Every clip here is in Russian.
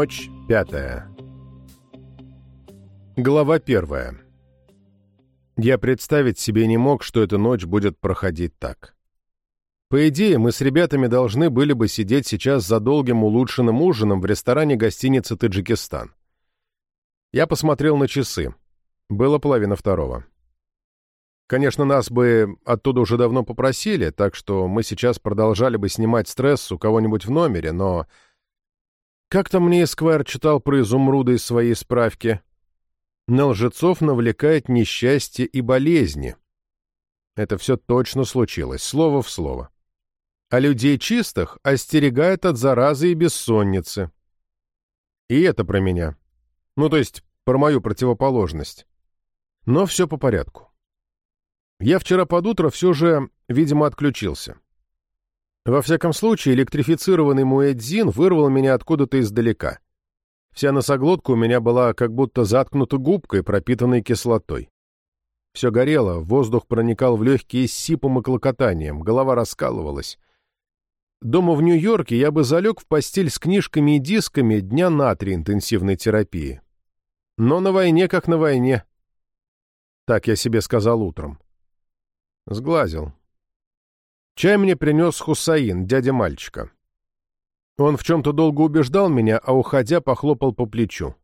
Ночь пятая. Глава первая. Я представить себе не мог, что эта ночь будет проходить так. По идее, мы с ребятами должны были бы сидеть сейчас за долгим улучшенным ужином в ресторане гостиницы «Таджикистан». Я посмотрел на часы. Было половина второго. Конечно, нас бы оттуда уже давно попросили, так что мы сейчас продолжали бы снимать стресс у кого-нибудь в номере, но... Как-то мне Эсквайр читал про изумруды из своей справки. На лжецов навлекает несчастье и болезни. Это все точно случилось, слово в слово. А людей чистых остерегает от заразы и бессонницы. И это про меня. Ну, то есть, про мою противоположность. Но все по порядку. Я вчера под утро все же, видимо, отключился. Во всяком случае, электрифицированный муэдзин вырвал меня откуда-то издалека. Вся носоглотка у меня была как будто заткнута губкой, пропитанной кислотой. Все горело, воздух проникал в легкие с сипом и клокотанием, голова раскалывалась. Дома в Нью-Йорке я бы залег в постель с книжками и дисками дня на три интенсивной терапии. Но на войне как на войне. Так я себе сказал утром. Сглазил. Чай мне принес Хусаин, дядя мальчика. Он в чем-то долго убеждал меня, а уходя похлопал по плечу.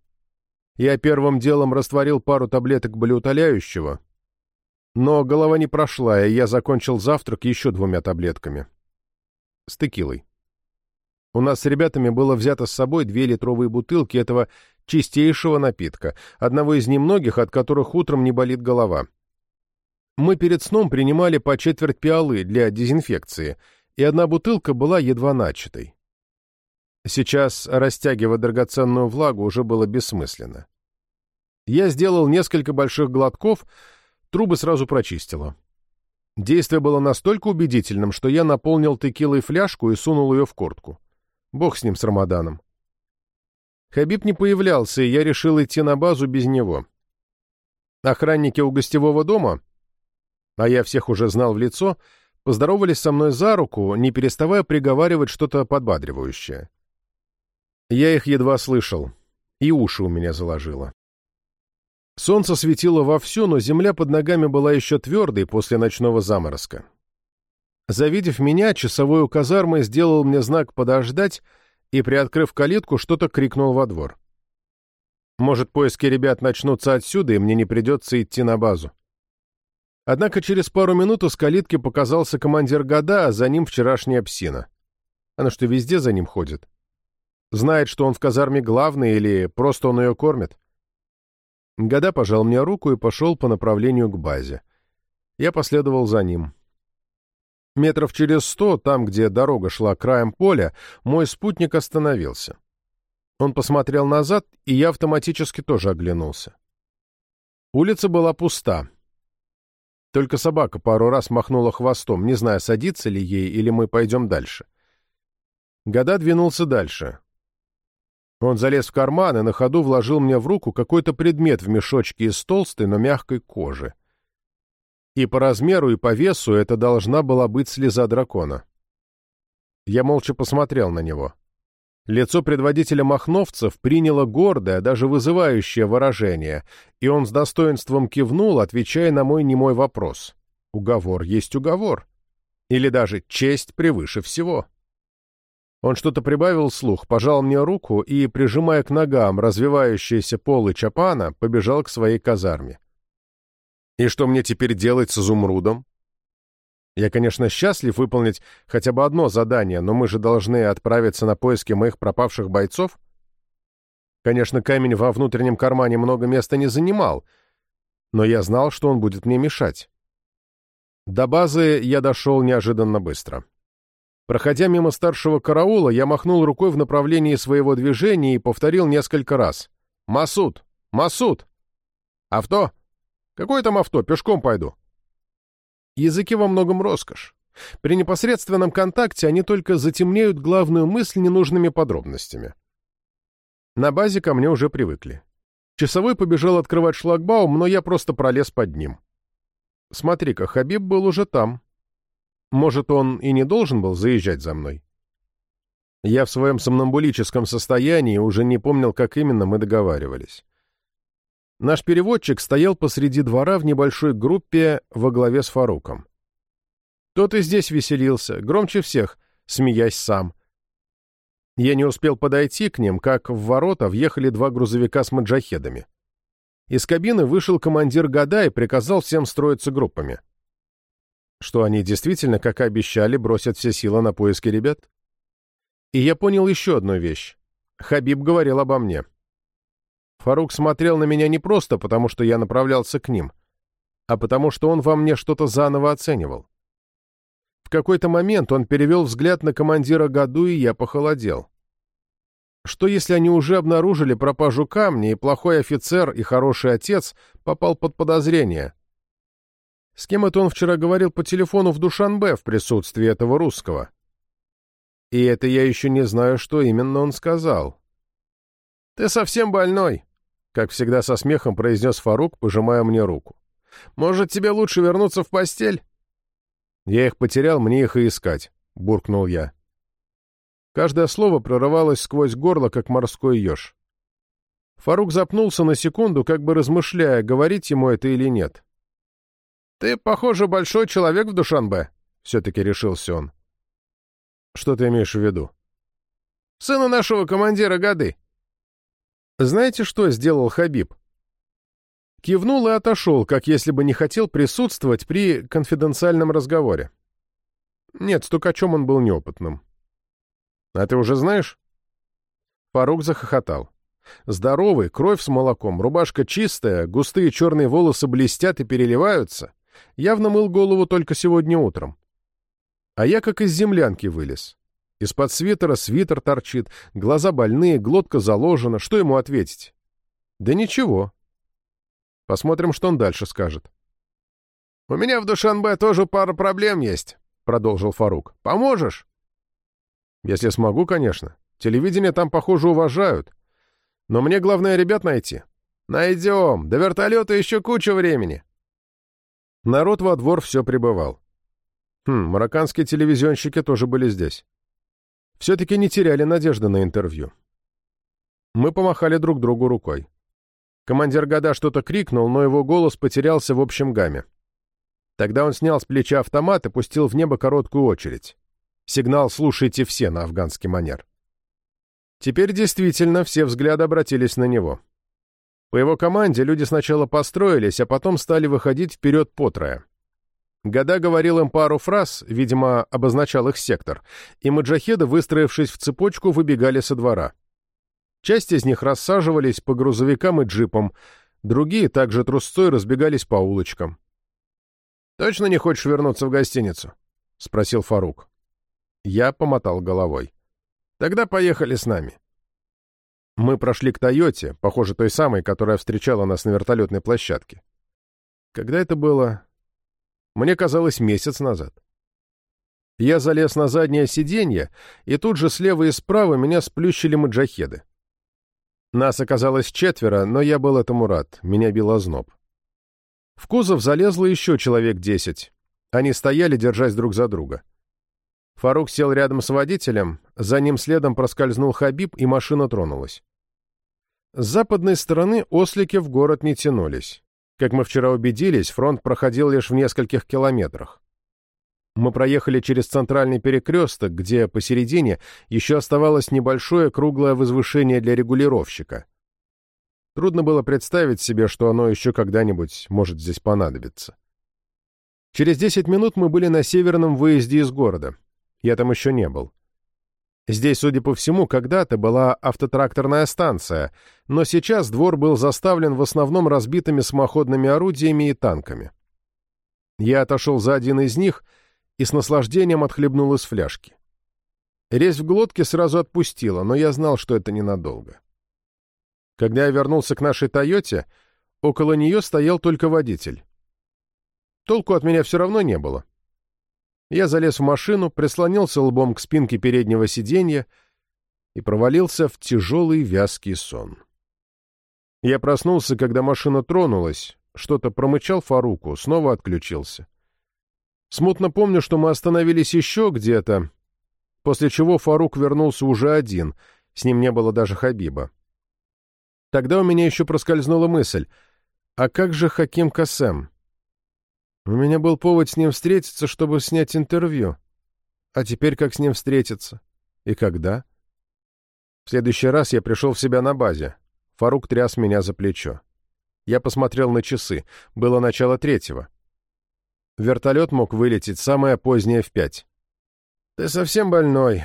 Я первым делом растворил пару таблеток болеутоляющего, но голова не прошла, и я закончил завтрак еще двумя таблетками. С текилой. У нас с ребятами было взято с собой две литровые бутылки этого чистейшего напитка, одного из немногих, от которых утром не болит голова. Мы перед сном принимали по четверть пиалы для дезинфекции, и одна бутылка была едва начатой. Сейчас растягивать драгоценную влагу уже было бессмысленно. Я сделал несколько больших глотков, трубы сразу прочистило. Действие было настолько убедительным, что я наполнил текилой фляжку и сунул ее в куртку. Бог с ним, с Рамаданом. Хабиб не появлялся, и я решил идти на базу без него. Охранники у гостевого дома а я всех уже знал в лицо, поздоровались со мной за руку, не переставая приговаривать что-то подбадривающее. Я их едва слышал, и уши у меня заложило. Солнце светило вовсю, но земля под ногами была еще твердой после ночного заморозка. Завидев меня, часовой у казармы сделал мне знак «подождать» и, приоткрыв калитку, что-то крикнул во двор. Может, поиски ребят начнутся отсюда, и мне не придется идти на базу. Однако через пару минут из калитки показался командир года, а за ним вчерашняя псина. Она что, везде за ним ходит? Знает, что он в казарме главный, или просто он ее кормит? Года пожал мне руку и пошел по направлению к базе. Я последовал за ним. Метров через сто, там, где дорога шла краем поля, мой спутник остановился. Он посмотрел назад, и я автоматически тоже оглянулся. Улица была пуста. Только собака пару раз махнула хвостом, не зная, садится ли ей или мы пойдем дальше. Года двинулся дальше. Он залез в карман и на ходу вложил мне в руку какой-то предмет в мешочке из толстой, но мягкой кожи. И по размеру, и по весу это должна была быть слеза дракона. Я молча посмотрел на него. Лицо предводителя махновцев приняло гордое, даже вызывающее выражение, и он с достоинством кивнул, отвечая на мой немой вопрос. Уговор есть уговор. Или даже честь превыше всего. Он что-то прибавил слух, пожал мне руку и, прижимая к ногам развивающиеся полы чапана, побежал к своей казарме. «И что мне теперь делать с изумрудом?» Я, конечно, счастлив выполнить хотя бы одно задание, но мы же должны отправиться на поиски моих пропавших бойцов. Конечно, камень во внутреннем кармане много места не занимал, но я знал, что он будет мне мешать. До базы я дошел неожиданно быстро. Проходя мимо старшего караула, я махнул рукой в направлении своего движения и повторил несколько раз. «Масуд! Масуд! Авто? Какое там авто? Пешком пойду!» Языки во многом роскошь. При непосредственном контакте они только затемняют главную мысль ненужными подробностями. На базе ко мне уже привыкли. Часовой побежал открывать шлагбаум, но я просто пролез под ним. Смотри-ка, Хабиб был уже там. Может, он и не должен был заезжать за мной? Я в своем сомнамбулическом состоянии уже не помнил, как именно мы договаривались. Наш переводчик стоял посреди двора в небольшой группе во главе с Фаруком. Тот и здесь веселился, громче всех, смеясь сам. Я не успел подойти к ним, как в ворота въехали два грузовика с маджахедами. Из кабины вышел командир года и приказал всем строиться группами. Что они действительно, как и обещали, бросят все силы на поиски ребят? И я понял еще одну вещь. Хабиб говорил обо мне. Фарук смотрел на меня не просто потому, что я направлялся к ним, а потому что он во мне что-то заново оценивал. В какой-то момент он перевел взгляд на командира Году, и я похолодел. Что если они уже обнаружили пропажу камня, и плохой офицер и хороший отец попал под подозрение? С кем это он вчера говорил по телефону в Душанбе в присутствии этого русского? И это я еще не знаю, что именно он сказал. «Ты совсем больной», — как всегда со смехом произнес Фарук, пожимая мне руку. «Может, тебе лучше вернуться в постель?» «Я их потерял, мне их и искать», — буркнул я. Каждое слово прорывалось сквозь горло, как морской еж. Фарук запнулся на секунду, как бы размышляя, говорить ему это или нет. «Ты, похоже, большой человек в Душанбе», — все-таки решился он. «Что ты имеешь в виду?» «Сына нашего командира Гады». «Знаете, что сделал Хабиб?» Кивнул и отошел, как если бы не хотел присутствовать при конфиденциальном разговоре. Нет, стукачом он был неопытным. А ты уже знаешь?» Фарук захохотал. Здоровый, кровь с молоком, рубашка чистая, густые черные волосы блестят и переливаются. Явно мыл голову только сегодня утром. А я как из землянки вылез. Из-под свитера свитер торчит, глаза больные, глотка заложена. Что ему ответить? Да ничего. Посмотрим, что он дальше скажет. «У меня в Душанбе тоже пара проблем есть», — продолжил Фарук. «Поможешь?» Если смогу, конечно. Телевидение там, похоже, уважают. Но мне главное ребят найти. Найдем. До вертолета еще куча времени. Народ во двор все прибывал. Хм, марокканские телевизионщики тоже были здесь. Все-таки не теряли надежды на интервью. Мы помахали друг другу рукой. Командир Года что-то крикнул, но его голос потерялся в общем гамме. Тогда он снял с плеча автомат и пустил в небо короткую очередь. Сигнал «слушайте все» на афганский манер. Теперь действительно все взгляды обратились на него. По его команде люди сначала построились, а потом стали выходить вперед по трое. Гада говорил им пару фраз, видимо, обозначал их сектор, и маджахеды, выстроившись в цепочку, выбегали со двора. Часть из них рассаживались по грузовикам и джипам, другие также трусцой разбегались по улочкам. «Точно не хочешь вернуться в гостиницу?» — спросил Фарук. Я помотал головой. «Тогда поехали с нами». Мы прошли к «Тойоте», похоже, той самой, которая встречала нас на вертолетной площадке. Когда это было? Мне казалось, месяц назад. Я залез на заднее сиденье, и тут же слева и справа меня сплющили маджахеды. Нас оказалось четверо, но я был этому рад, меня бил озноб. В кузов залезло еще человек десять. Они стояли, держась друг за друга. Фарук сел рядом с водителем, за ним следом проскользнул Хабиб, и машина тронулась. С западной стороны ослики в город не тянулись. Как мы вчера убедились, фронт проходил лишь в нескольких километрах. Мы проехали через центральный перекресток, где посередине еще оставалось небольшое круглое возвышение для регулировщика. Трудно было представить себе, что оно еще когда-нибудь может здесь понадобиться. Через 10 минут мы были на северном выезде из города. Я там еще не был. Здесь, судя по всему, когда-то была автотракторная станция, но сейчас двор был заставлен в основном разбитыми самоходными орудиями и танками. Я отошел за один из них и с наслаждением отхлебнул из фляжки. Резь в глотке сразу отпустила, но я знал, что это ненадолго. Когда я вернулся к нашей «Тойоте», около нее стоял только водитель. Толку от меня все равно не было. Я залез в машину, прислонился лбом к спинке переднего сиденья и провалился в тяжелый вязкий сон. Я проснулся, когда машина тронулась, что-то промычал Фаруку, снова отключился. Смутно помню, что мы остановились еще где-то, после чего Фарук вернулся уже один, с ним не было даже Хабиба. Тогда у меня еще проскользнула мысль, а как же Хаким Касем? У меня был повод с ним встретиться, чтобы снять интервью. А теперь как с ним встретиться? И когда? В следующий раз я пришел в себя на базе. Фарук тряс меня за плечо. Я посмотрел на часы. Было начало третьего. Вертолет мог вылететь самое позднее в пять. «Ты совсем больной.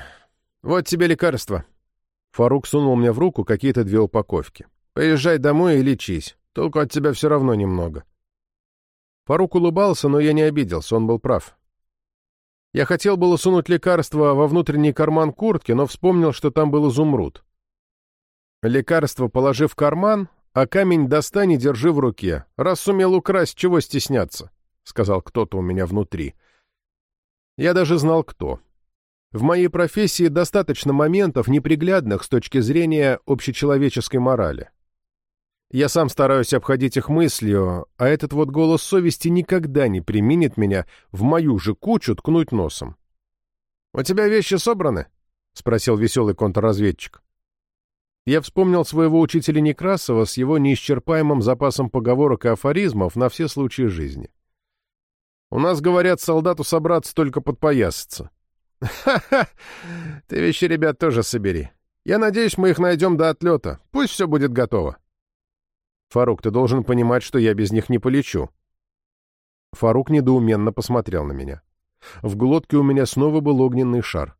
Вот тебе лекарство». Фарук сунул мне в руку какие-то две упаковки. «Поезжай домой и лечись. Толку от тебя все равно немного». Фарук улыбался, но я не обиделся, он был прав. Я хотел было сунуть лекарство во внутренний карман куртки, но вспомнил, что там был изумруд. Лекарство положи в карман, а камень достань и держи в руке. Раз сумел украсть, чего стесняться, — сказал кто-то у меня внутри. Я даже знал, кто. В моей профессии достаточно моментов, неприглядных с точки зрения общечеловеческой морали. Я сам стараюсь обходить их мыслью, а этот вот голос совести никогда не применит меня в мою же кучу ткнуть носом. «У тебя вещи собраны?» — спросил веселый контрразведчик. Я вспомнил своего учителя Некрасова с его неисчерпаемым запасом поговорок и афоризмов на все случаи жизни. «У нас, говорят, солдату собраться только подпоясаться». «Ха-ха! Ты вещи, ребят, тоже собери. Я надеюсь, мы их найдем до отлета. Пусть все будет готово». «Фарук, ты должен понимать, что я без них не полечу». Фарук недоуменно посмотрел на меня. В глотке у меня снова был огненный шар.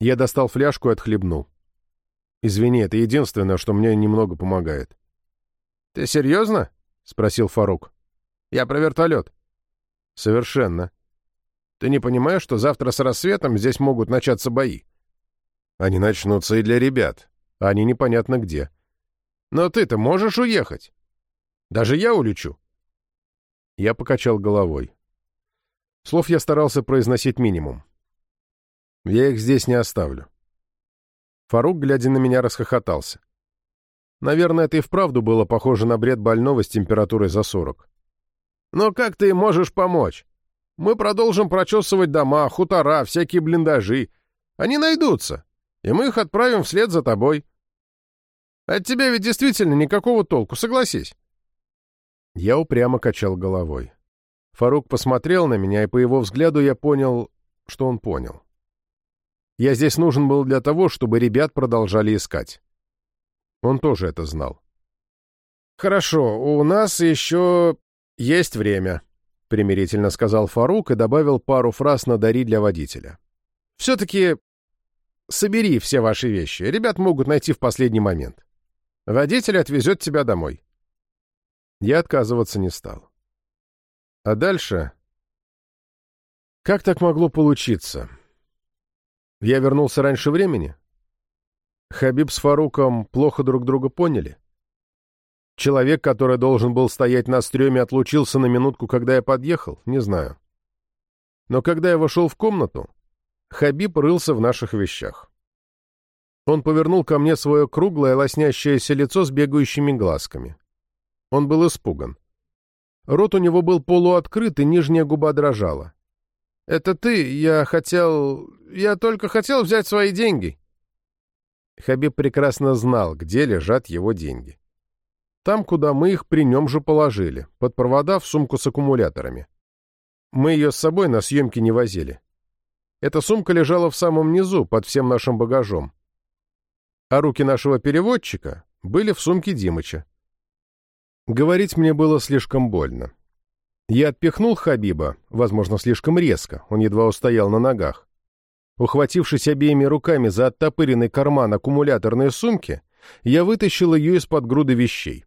Я достал фляжку и отхлебнул. «Извини, это единственное, что мне немного помогает». «Ты серьезно?» — спросил Фарук. «Я про вертолет». «Совершенно. Ты не понимаешь, что завтра с рассветом здесь могут начаться бои?» «Они начнутся и для ребят, а они непонятно где». Но ты-то можешь уехать? Даже я улечу. Я покачал головой. Слов я старался произносить минимум. Я их здесь не оставлю. Фарук, глядя на меня, расхохотался. Наверное, это и вправду было похоже на бред больного с температурой за сорок. «Но как ты можешь помочь? Мы продолжим прочесывать дома, хутора, всякие блиндажи. Они найдутся, и мы их отправим вслед за тобой. От тебя ведь действительно никакого толку, согласись. Я упрямо качал головой. Фарук посмотрел на меня, и по его взгляду я понял, что он понял. Я здесь нужен был для того, чтобы ребят продолжали искать. Он тоже это знал. «Хорошо, у нас еще есть время», — примирительно сказал Фарук и добавил пару фраз на дари для водителя. «Все-таки собери все ваши вещи. Ребят могут найти в последний момент». Водитель отвезет тебя домой. Я отказываться не стал. А дальше... Как так могло получиться? Я вернулся раньше времени? Хабиб с Фаруком плохо друг друга поняли? Человек, который должен был стоять на стреме, отлучился на минутку, когда я подъехал? Не знаю. Но когда я вошел в комнату, Хабиб рылся в наших вещах. Он повернул ко мне свое круглое, лоснящееся лицо с бегающими глазками. Он был испуган. Рот у него был полуоткрыт, и нижняя губа дрожала. «Это ты? Я хотел... Я только хотел взять свои деньги». Хабиб прекрасно знал, где лежат его деньги. Там, куда мы их при нем же положили, под провода в сумку с аккумуляторами. Мы ее с собой на съемки не возили. Эта сумка лежала в самом низу, под всем нашим багажом а руки нашего переводчика были в сумке Димыча. Говорить мне было слишком больно. Я отпихнул Хабиба, возможно, слишком резко, он едва устоял на ногах. Ухватившись обеими руками за оттопыренный карман аккумуляторной сумки, я вытащил ее из-под груды вещей.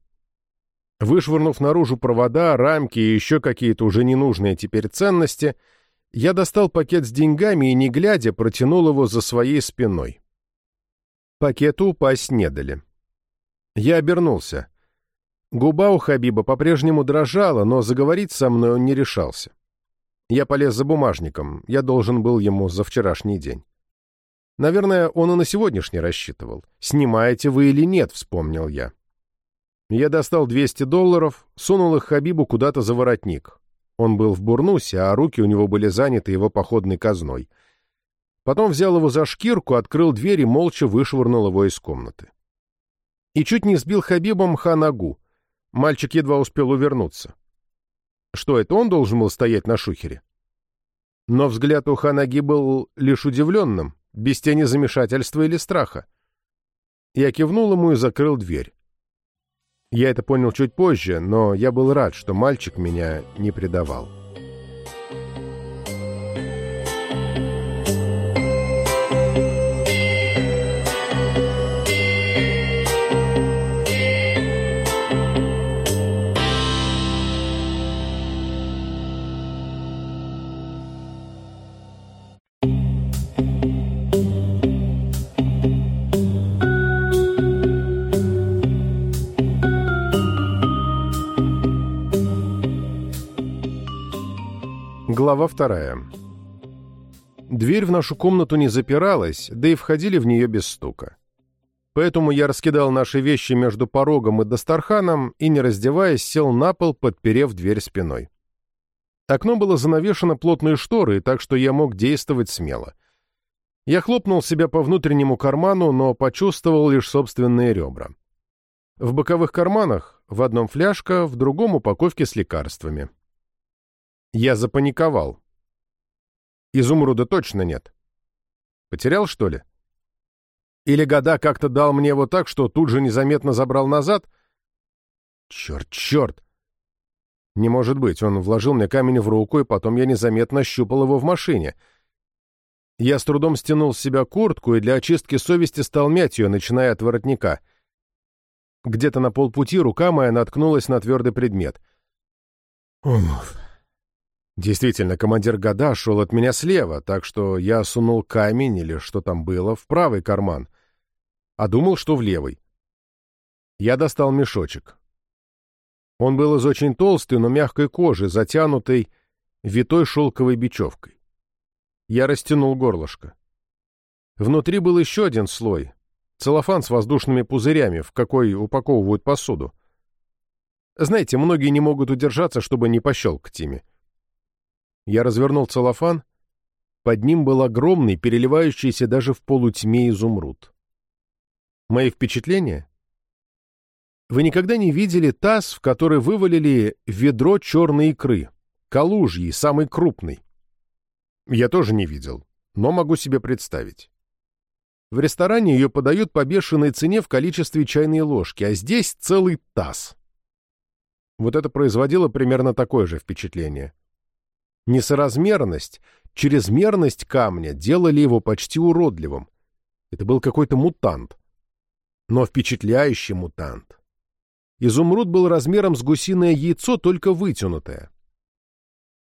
Вышвырнув наружу провода, рамки и еще какие-то уже ненужные теперь ценности, я достал пакет с деньгами и, не глядя, протянул его за своей спиной. Пакету упасть не дали. Я обернулся. Губа у Хабиба по-прежнему дрожала, но заговорить со мной он не решался. Я полез за бумажником, я должен был ему за вчерашний день. Наверное, он и на сегодняшний рассчитывал. «Снимаете вы или нет?» — вспомнил я. Я достал 200 долларов, сунул их Хабибу куда-то за воротник. Он был в бурнусе, а руки у него были заняты его походной казной. Потом взял его за шкирку, открыл дверь и молча вышвырнул его из комнаты. И чуть не сбил Хабибом Ханагу. Мальчик едва успел увернуться. Что, это он должен был стоять на шухере? Но взгляд у Ханаги был лишь удивленным, без тени замешательства или страха. Я кивнул ему и закрыл дверь. Я это понял чуть позже, но я был рад, что мальчик меня не предавал. Глава вторая. Дверь в нашу комнату не запиралась, да и входили в нее без стука. Поэтому я раскидал наши вещи между порогом и Дастарханом и, не раздеваясь, сел на пол, подперев дверь спиной. Окно было занавешено плотной шторой, так что я мог действовать смело. Я хлопнул себя по внутреннему карману, но почувствовал лишь собственные ребра. В боковых карманах в одном фляжка, в другом упаковки с лекарствами. Я запаниковал. Изумруда точно нет. Потерял, что ли? Или года как-то дал мне его так, что тут же незаметно забрал назад? Черт, черт! Не может быть, он вложил мне камень в руку, и потом я незаметно щупал его в машине. Я с трудом стянул с себя куртку и для очистки совести стал мять ее, начиная от воротника. Где-то на полпути рука моя наткнулась на твердый предмет. Уф. Действительно, командир года шел от меня слева, так что я сунул камень или что там было в правый карман, а думал, что в левый. Я достал мешочек. Он был из очень толстой, но мягкой кожи, затянутой витой шелковой бечевкой. Я растянул горлышко. Внутри был еще один слой, целлофан с воздушными пузырями, в какой упаковывают посуду. Знаете, многие не могут удержаться, чтобы не пощелкать ими. Я развернул целлофан. Под ним был огромный, переливающийся даже в полутьме изумруд. Мои впечатления? Вы никогда не видели таз, в который вывалили ведро черной икры, калужьи, самый крупный? Я тоже не видел, но могу себе представить. В ресторане ее подают по бешеной цене в количестве чайной ложки, а здесь целый таз. Вот это производило примерно такое же впечатление. Несоразмерность, чрезмерность камня делали его почти уродливым. Это был какой-то мутант. Но впечатляющий мутант. Изумруд был размером с гусиное яйцо, только вытянутое.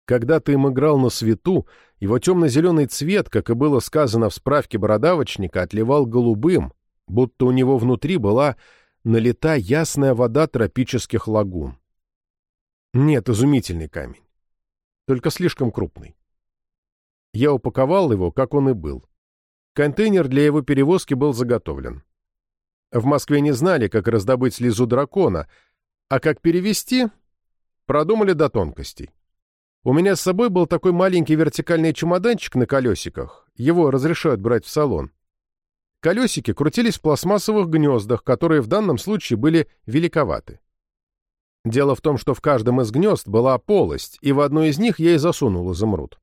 Когда-то им играл на свету, его темно-зеленый цвет, как и было сказано в справке бородавочника, отливал голубым, будто у него внутри была налита ясная вода тропических лагун. Нет, изумительный камень только слишком крупный. Я упаковал его, как он и был. Контейнер для его перевозки был заготовлен. В Москве не знали, как раздобыть слезу дракона, а как перевести, продумали до тонкостей. У меня с собой был такой маленький вертикальный чемоданчик на колесиках, его разрешают брать в салон. Колесики крутились в пластмассовых гнездах, которые в данном случае были великоваты. Дело в том, что в каждом из гнезд была полость, и в одну из них я и засунул изумруд.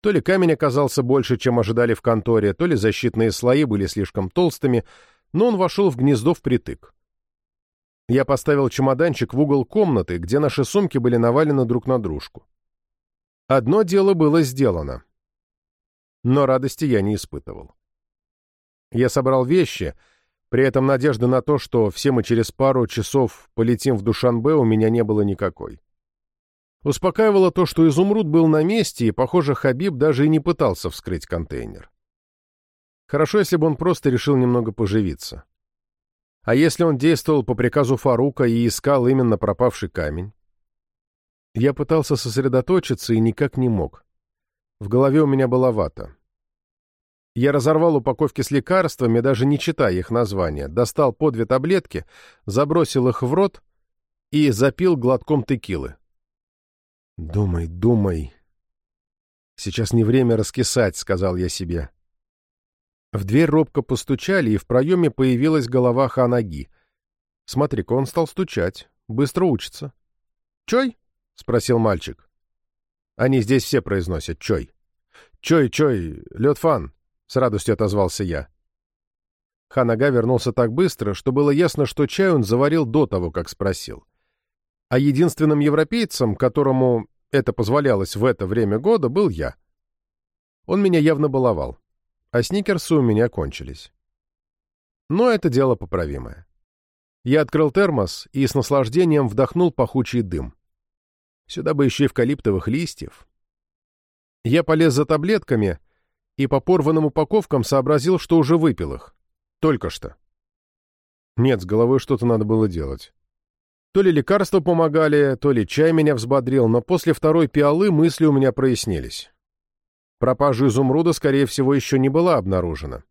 То ли камень оказался больше, чем ожидали в конторе, то ли защитные слои были слишком толстыми, но он вошел в гнездо впритык. Я поставил чемоданчик в угол комнаты, где наши сумки были навалены друг на дружку. Одно дело было сделано. Но радости я не испытывал. Я собрал вещи — при этом надежды на то, что все мы через пару часов полетим в Душанбе, у меня не было никакой. Успокаивало то, что изумруд был на месте, и, похоже, Хабиб даже и не пытался вскрыть контейнер. Хорошо, если бы он просто решил немного поживиться. А если он действовал по приказу Фарука и искал именно пропавший камень? Я пытался сосредоточиться и никак не мог. В голове у меня была вата. Я разорвал упаковки с лекарствами, даже не читая их названия, достал по две таблетки, забросил их в рот и запил глотком текилы. «Думай, думай. Сейчас не время раскисать», — сказал я себе. В дверь робко постучали, и в проеме появилась голова Ханаги. Смотри-ка, он стал стучать. Быстро учится. «Чой?» — спросил мальчик. Они здесь все произносят «чой». «Чой, чой, Лётфан!» — с радостью отозвался я. Ханага вернулся так быстро, что было ясно, что чай он заварил до того, как спросил. А единственным европейцем, которому это позволялось в это время года, был я. Он меня явно баловал, а сникерсы у меня кончились. Но это дело поправимое. Я открыл термос и с наслаждением вдохнул пахучий дым. Сюда бы еще эвкалиптовых листьев. Я полез за таблетками и по порванным упаковкам сообразил, что уже выпил их. Только что. Нет, с головой что-то надо было делать. То ли лекарства помогали, то ли чай меня взбодрил, но после второй пиалы мысли у меня прояснились. Пропажа изумруда, скорее всего, еще не была обнаружена.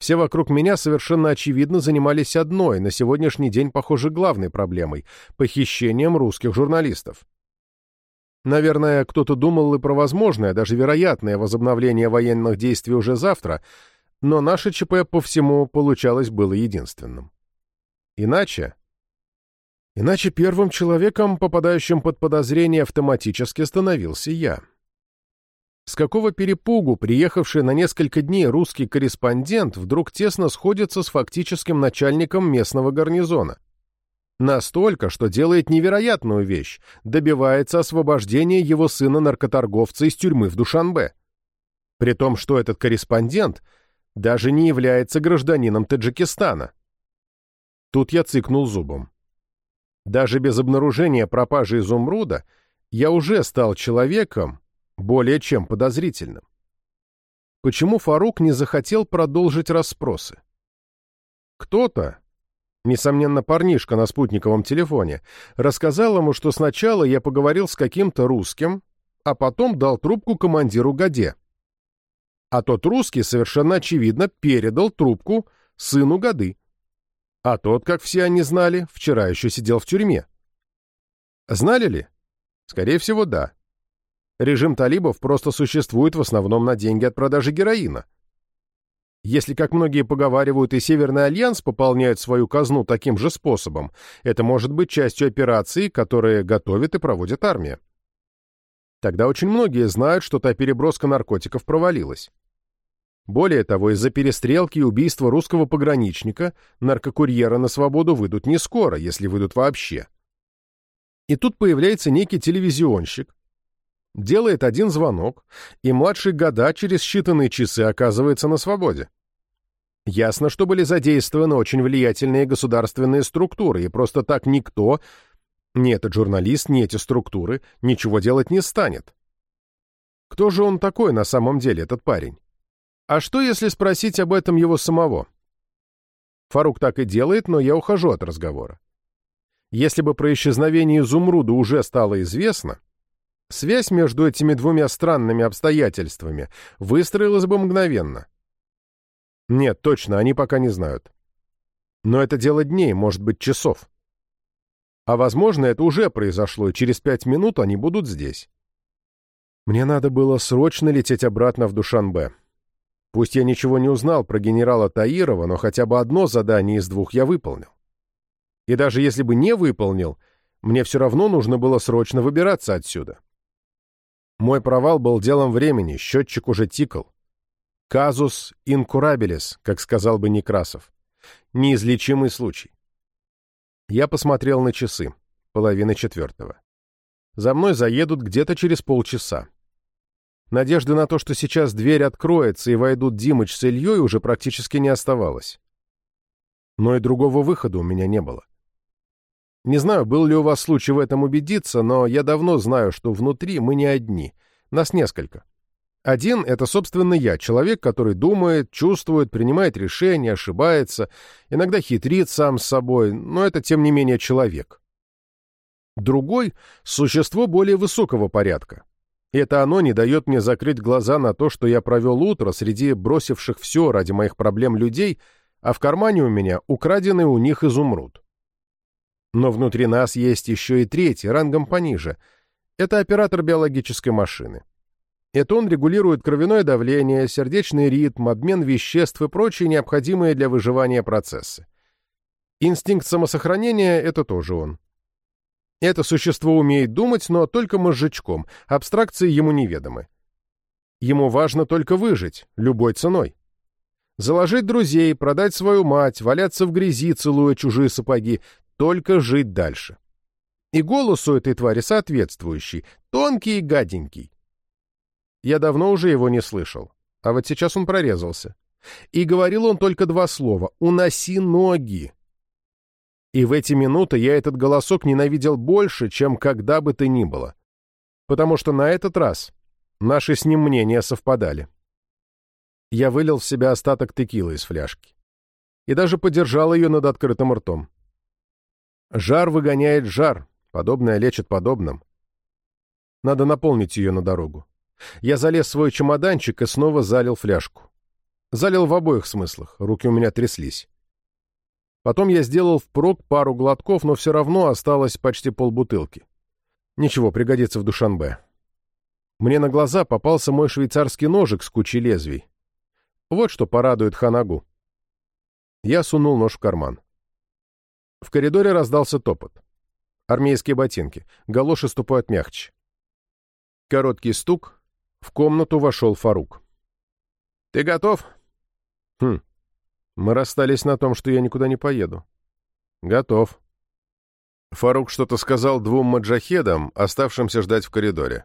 Все вокруг меня совершенно очевидно занимались одной, на сегодняшний день, похоже, главной проблемой — похищением русских журналистов. Наверное, кто-то думал и про возможное, даже вероятное возобновление военных действий уже завтра, но наше ЧП по всему получалось было единственным. Иначе... Иначе первым человеком, попадающим под подозрение, автоматически становился я. С какого перепугу приехавший на несколько дней русский корреспондент вдруг тесно сходится с фактическим начальником местного гарнизона? Настолько, что делает невероятную вещь, добивается освобождения его сына-наркоторговца из тюрьмы в Душанбе. При том, что этот корреспондент даже не является гражданином Таджикистана. Тут я цыкнул зубом. Даже без обнаружения пропажи изумруда я уже стал человеком, более чем подозрительным. Почему Фарук не захотел продолжить расспросы? Кто-то, несомненно парнишка на спутниковом телефоне, рассказал ему, что сначала я поговорил с каким-то русским, а потом дал трубку командиру Гаде. А тот русский совершенно очевидно передал трубку сыну Гады. А тот, как все они знали, вчера еще сидел в тюрьме. Знали ли? Скорее всего, да. Режим талибов просто существует в основном на деньги от продажи героина. Если, как многие поговаривают, и Северный Альянс пополняет свою казну таким же способом, это может быть частью операции, которые готовит и проводит армия. Тогда очень многие знают, что та переброска наркотиков провалилась. Более того, из-за перестрелки и убийства русского пограничника наркокурьера на свободу выйдут не скоро, если выйдут вообще. И тут появляется некий телевизионщик, делает один звонок, и младший года через считанные часы оказывается на свободе. Ясно, что были задействованы очень влиятельные государственные структуры, и просто так никто, ни этот журналист, ни эти структуры, ничего делать не станет. Кто же он такой на самом деле, этот парень? А что, если спросить об этом его самого? Фарук так и делает, но я ухожу от разговора. Если бы про исчезновение изумруда уже стало известно, Связь между этими двумя странными обстоятельствами выстроилась бы мгновенно. Нет, точно, они пока не знают. Но это дело дней, может быть, часов. А возможно, это уже произошло, и через пять минут они будут здесь. Мне надо было срочно лететь обратно в Душанбе. Пусть я ничего не узнал про генерала Таирова, но хотя бы одно задание из двух я выполнил. И даже если бы не выполнил, мне все равно нужно было срочно выбираться отсюда. Мой провал был делом времени, счетчик уже тикал. Казус инкурабилис, как сказал бы Некрасов. Неизлечимый случай. Я посмотрел на часы. Половина четвертого. За мной заедут где-то через полчаса. Надежды на то, что сейчас дверь откроется и войдут Димыч с Ильей, уже практически не оставалось. Но и другого выхода у меня не было. Не знаю, был ли у вас случай в этом убедиться, но я давно знаю, что внутри мы не одни. Нас несколько. Один — это, собственно, я, человек, который думает, чувствует, принимает решения, ошибается, иногда хитрит сам с собой, но это, тем не менее, человек. Другой — существо более высокого порядка. И это оно не дает мне закрыть глаза на то, что я провел утро среди бросивших все ради моих проблем людей, а в кармане у меня украденный у них изумруд. Но внутри нас есть еще и третий, рангом пониже. Это оператор биологической машины. Это он регулирует кровяное давление, сердечный ритм, обмен веществ и прочие необходимые для выживания процессы. Инстинкт самосохранения — это тоже он. Это существо умеет думать, но только мозжечком, абстракции ему неведомы. Ему важно только выжить, любой ценой. Заложить друзей, продать свою мать, валяться в грязи, целуя чужие сапоги, только жить дальше. И голос у этой твари соответствующий, тонкий и гаденький. Я давно уже его не слышал, а вот сейчас он прорезался. И говорил он только два слова «уноси ноги». И в эти минуты я этот голосок ненавидел больше, чем когда бы то ни было. Потому что на этот раз наши с ним мнения совпадали. Я вылил в себя остаток текилы из фляжки. И даже подержал ее над открытым ртом. Жар выгоняет жар, подобное лечит подобным. Надо наполнить ее на дорогу. Я залез в свой чемоданчик и снова залил фляжку. Залил в обоих смыслах, руки у меня тряслись. Потом я сделал впрок пару глотков, но все равно осталось почти полбутылки. Ничего, пригодится в Душанбе. Мне на глаза попался мой швейцарский ножик с кучей лезвий. Вот что порадует Ханагу. Я сунул нож в карман. В коридоре раздался топот. Армейские ботинки. Галоши ступают мягче. Короткий стук. В комнату вошел Фарук. «Ты готов?» «Хм. Мы расстались на том, что я никуда не поеду». «Готов». Фарук что-то сказал двум маджахедам, оставшимся ждать в коридоре.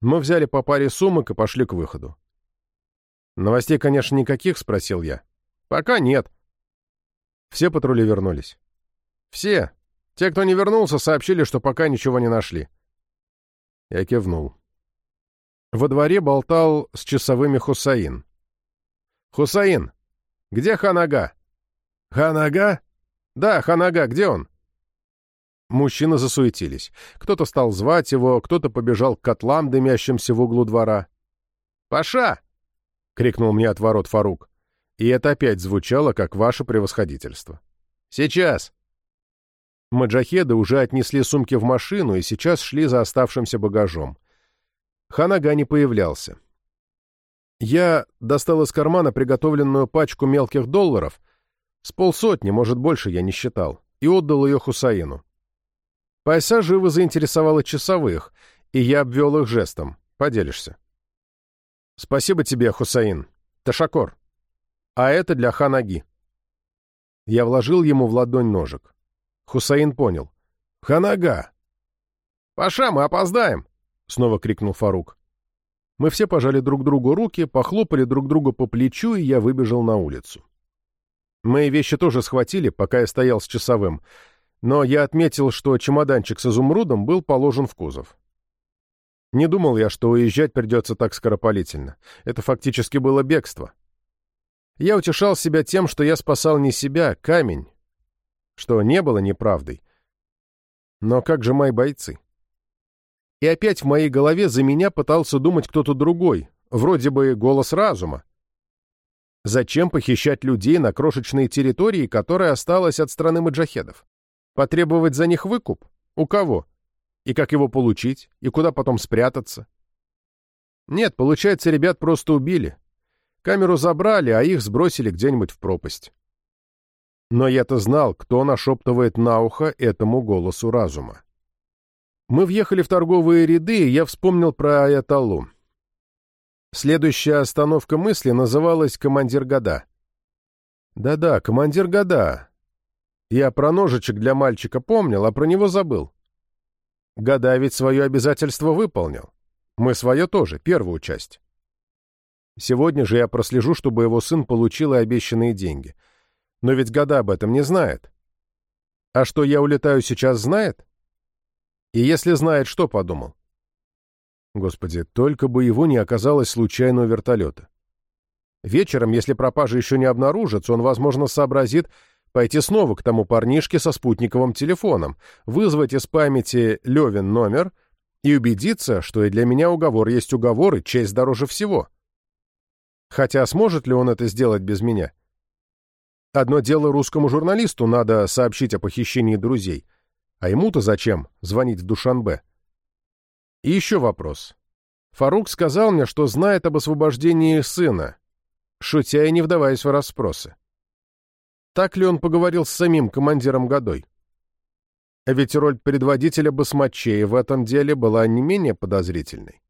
Мы взяли по паре сумок и пошли к выходу. «Новостей, конечно, никаких?» — спросил я. «Пока нет». Все патрули вернулись. «Все. Те, кто не вернулся, сообщили, что пока ничего не нашли». Я кивнул. Во дворе болтал с часовыми Хусаин. «Хусаин, где Ханага?» «Ханага?» «Да, Ханага, где он?» Мужчины засуетились. Кто-то стал звать его, кто-то побежал к котлам, дымящимся в углу двора. «Паша!» — крикнул мне от ворот Фарук. И это опять звучало, как ваше превосходительство. «Сейчас!» Маджахеды уже отнесли сумки в машину и сейчас шли за оставшимся багажом. Ханага не появлялся. Я достал из кармана приготовленную пачку мелких долларов, с полсотни, может, больше я не считал, и отдал ее Хусаину. Пайса живо заинтересовала часовых, и я обвел их жестом. Поделишься. «Спасибо тебе, Хусаин. Ташакор. А это для Ханаги». Я вложил ему в ладонь ножик. Хусаин понял. «Ханага!» «Паша, мы опоздаем!» — снова крикнул Фарук. Мы все пожали друг другу руки, похлопали друг друга по плечу, и я выбежал на улицу. Мои вещи тоже схватили, пока я стоял с часовым, но я отметил, что чемоданчик с изумрудом был положен в кузов. Не думал я, что уезжать придется так скоропалительно. Это фактически было бегство. Я утешал себя тем, что я спасал не себя, камень, что не было неправдой. Но как же мои бойцы? И опять в моей голове за меня пытался думать кто-то другой, вроде бы голос разума. Зачем похищать людей на крошечной территории, которая осталась от страны маджахедов? Потребовать за них выкуп? У кого? И как его получить? И куда потом спрятаться? Нет, получается, ребят просто убили. Камеру забрали, а их сбросили где-нибудь в пропасть. Но я-то знал, кто нашептывает на ухо этому голосу разума. Мы въехали в торговые ряды, и я вспомнил про Аяталу. Следующая остановка мысли называлась «Командир года». Да-да, командир года. Я про ножичек для мальчика помнил, а про него забыл. Года ведь свое обязательство выполнил. Мы свое тоже, первую часть. Сегодня же я прослежу, чтобы его сын получил и обещанные деньги. Но ведь Года об этом не знает. А что я улетаю сейчас, знает? И если знает, что подумал? Господи, только бы его не оказалось случайного вертолета. Вечером, если пропажа еще не обнаружится, он, возможно, сообразит, пойти снова к тому парнишке со спутниковым телефоном, вызвать из памяти Левин номер и убедиться, что и для меня уговор есть уговор, и честь дороже всего. Хотя сможет ли он это сделать без меня? Одно дело русскому журналисту надо сообщить о похищении друзей, а ему-то зачем звонить в Душанбе? И еще вопрос. Фарук сказал мне, что знает об освобождении сына, шутя и не вдаваясь в расспросы. Так ли он поговорил с самим командиром Годой? Ведь роль предводителя басмачей в этом деле была не менее подозрительной.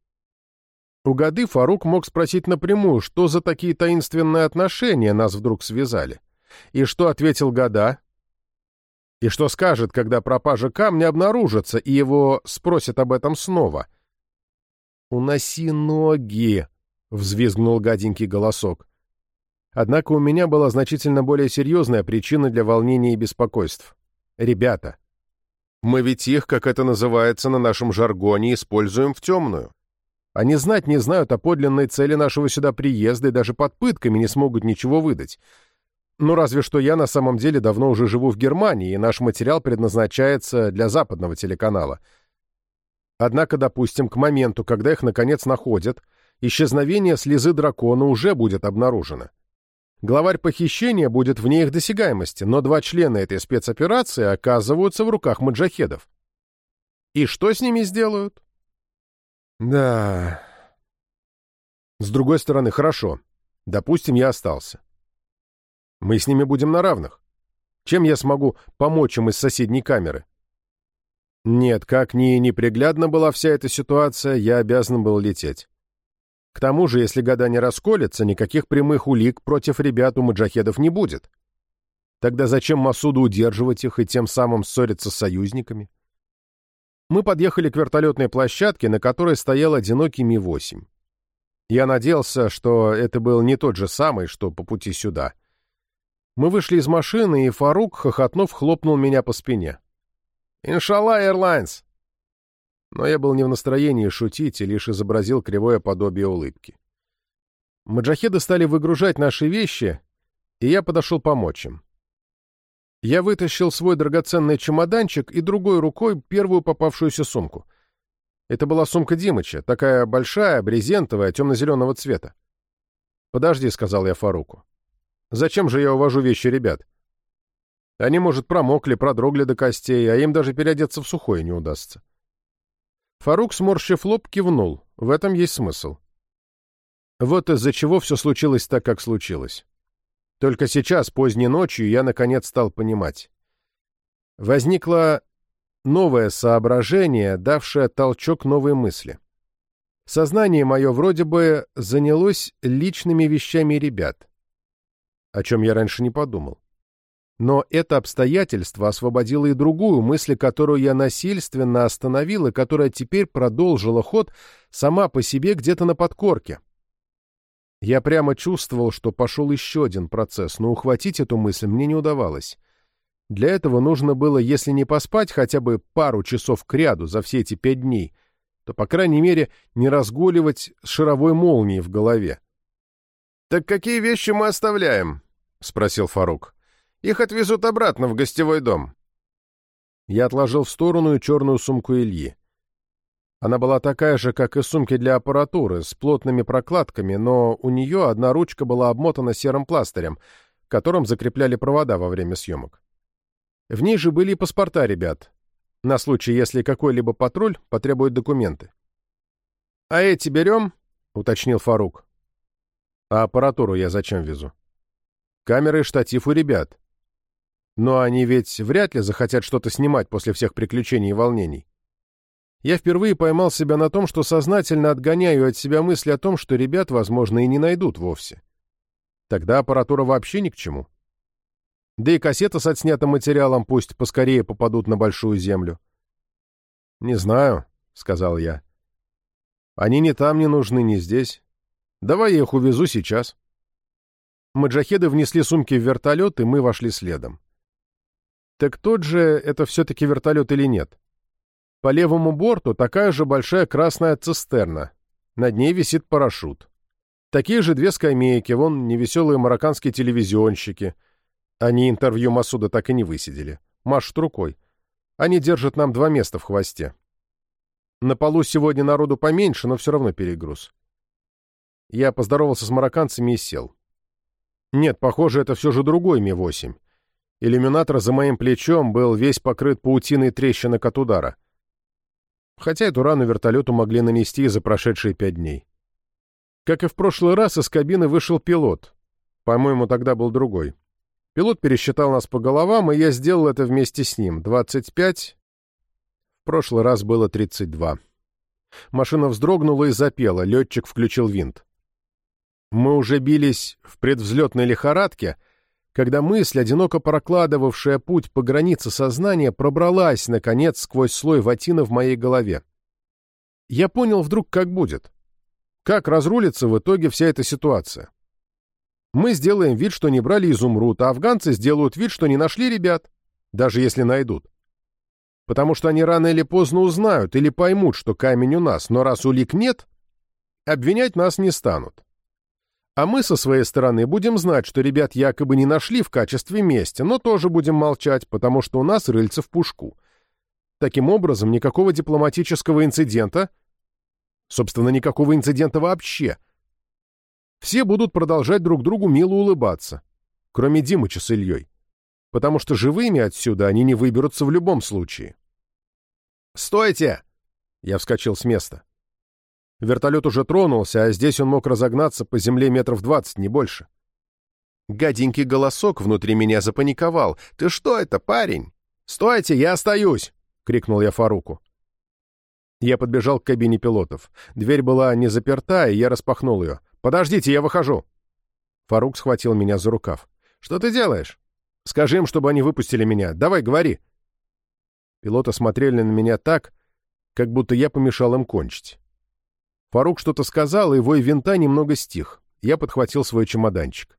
У Годы Фарук мог спросить напрямую, что за такие таинственные отношения нас вдруг связали. И что ответил Года? И что скажет, когда пропажа камня обнаружится, и его спросят об этом снова? «Уноси ноги!» — взвизгнул гаденький голосок. Однако у меня была значительно более серьезная причина для волнения и беспокойств. Ребята. Мы ведь их, как это называется на нашем жаргоне, используем в темную. Они знать не знают о подлинной цели нашего сюда приезда и даже под пытками не смогут ничего выдать. Ну, разве что я на самом деле давно уже живу в Германии, и наш материал предназначается для западного телеканала. Однако, допустим, к моменту, когда их наконец находят, исчезновение слезы дракона уже будет обнаружено. Главарь похищения будет вне их досягаемости, но два члена этой спецоперации оказываются в руках маджахедов. И что с ними сделают? Да. С другой стороны, хорошо. Допустим, я остался. Мы с ними будем на равных. Чем я смогу помочь им из соседней камеры? Нет, как ни неприглядна была вся эта ситуация, я обязан был лететь. К тому же, если года не расколется, никаких прямых улик против ребят у маджахедов не будет. Тогда зачем Масуду удерживать их и тем самым ссориться с союзниками? Мы подъехали к вертолетной площадке, на которой стоял одинокий Ми-8. Я надеялся, что это был не тот же самый, что по пути сюда. Мы вышли из машины, и Фарук, хохотнув, хлопнул меня по спине. «Иншалла, Airlines!» но я был не в настроении шутить и лишь изобразил кривое подобие улыбки. Маджахеды стали выгружать наши вещи, и я подошел помочь им. Я вытащил свой драгоценный чемоданчик и другой рукой первую попавшуюся сумку. Это была сумка Димыча, такая большая, брезентовая, темно-зеленого цвета. «Подожди», — сказал я Фаруку. «Зачем же я увожу вещи ребят? Они, может, промокли, продрогли до костей, а им даже переодеться в сухое не удастся». Фарук, сморщив лоб, кивнул. В этом есть смысл. Вот из-за чего все случилось так, как случилось. Только сейчас, поздней ночью, я наконец стал понимать. Возникло новое соображение, давшее толчок новой мысли. Сознание мое вроде бы занялось личными вещами ребят, о чем я раньше не подумал. Но это обстоятельство освободило и другую мысль, которую я насильственно остановил и которая теперь продолжила ход сама по себе где-то на подкорке. Я прямо чувствовал, что пошел еще один процесс, но ухватить эту мысль мне не удавалось. Для этого нужно было, если не поспать хотя бы пару часов кряду за все эти пять дней, то, по крайней мере, не разгуливать с шаровой молнией в голове. «Так какие вещи мы оставляем?» — спросил Фарук. Их отвезут обратно в гостевой дом». Я отложил в сторону черную сумку Ильи. Она была такая же, как и сумки для аппаратуры, с плотными прокладками, но у нее одна ручка была обмотана серым пластырем, которым закрепляли провода во время съемок. В ней же были и паспорта ребят, на случай, если какой-либо патруль потребует документы. «А эти берем?» — уточнил Фарук. «А аппаратуру я зачем везу?» «Камеры и штатив у ребят. Но они ведь вряд ли захотят что-то снимать после всех приключений и волнений. Я впервые поймал себя на том, что сознательно отгоняю от себя мысли о том, что ребят, возможно, и не найдут вовсе. Тогда аппаратура вообще ни к чему. Да и кассеты с отснятым материалом пусть поскорее попадут на большую землю. «Не знаю», — сказал я. «Они ни там не нужны, ни здесь. Давай я их увезу сейчас». Маджахеды внесли сумки в вертолет, и мы вошли следом. Так тот же это все-таки вертолет или нет? По левому борту такая же большая красная цистерна. Над ней висит парашют. Такие же две скамейки, вон невеселые марокканские телевизионщики. Они интервью Масуда так и не высидели. Машут рукой. Они держат нам два места в хвосте. На полу сегодня народу поменьше, но все равно перегруз. Я поздоровался с марокканцами и сел. Нет, похоже, это все же другой Ми-8. Иллюминатор за моим плечом был весь покрыт паутиной трещинок от удара. хотя эту рану вертолету могли нанести за прошедшие пять дней. Как и в прошлый раз, из кабины вышел пилот. По-моему, тогда был другой. Пилот пересчитал нас по головам, и я сделал это вместе с ним. 25. В прошлый раз было 32. Машина вздрогнула и запела, летчик включил винт. Мы уже бились в предвзлетной лихорадке, когда мысль, одиноко прокладывавшая путь по границе сознания, пробралась, наконец, сквозь слой ватина в моей голове. Я понял вдруг, как будет. Как разрулится в итоге вся эта ситуация. Мы сделаем вид, что не брали изумруд, а афганцы сделают вид, что не нашли ребят, даже если найдут. Потому что они рано или поздно узнают или поймут, что камень у нас, но раз улик нет, обвинять нас не станут. А мы со своей стороны будем знать, что ребят якобы не нашли в качестве мести, но тоже будем молчать, потому что у нас рыльца в пушку. Таким образом, никакого дипломатического инцидента, собственно, никакого инцидента вообще. Все будут продолжать друг другу мило улыбаться, кроме Димыча с Ильей, потому что живыми отсюда они не выберутся в любом случае. «Стойте!» — я вскочил с места. Вертолет уже тронулся, а здесь он мог разогнаться по земле метров двадцать, не больше. Гаденький голосок внутри меня запаниковал. «Ты что это, парень?» «Стойте, я остаюсь!» — крикнул я Фаруку. Я подбежал к кабине пилотов. Дверь была не заперта, и я распахнул ее. «Подождите, я выхожу!» Фарук схватил меня за рукав. «Что ты делаешь?» «Скажи им, чтобы они выпустили меня. Давай, говори!» Пилоты смотрели на меня так, как будто я помешал им кончить. Фарук что-то сказал, и вой винта немного стих. Я подхватил свой чемоданчик.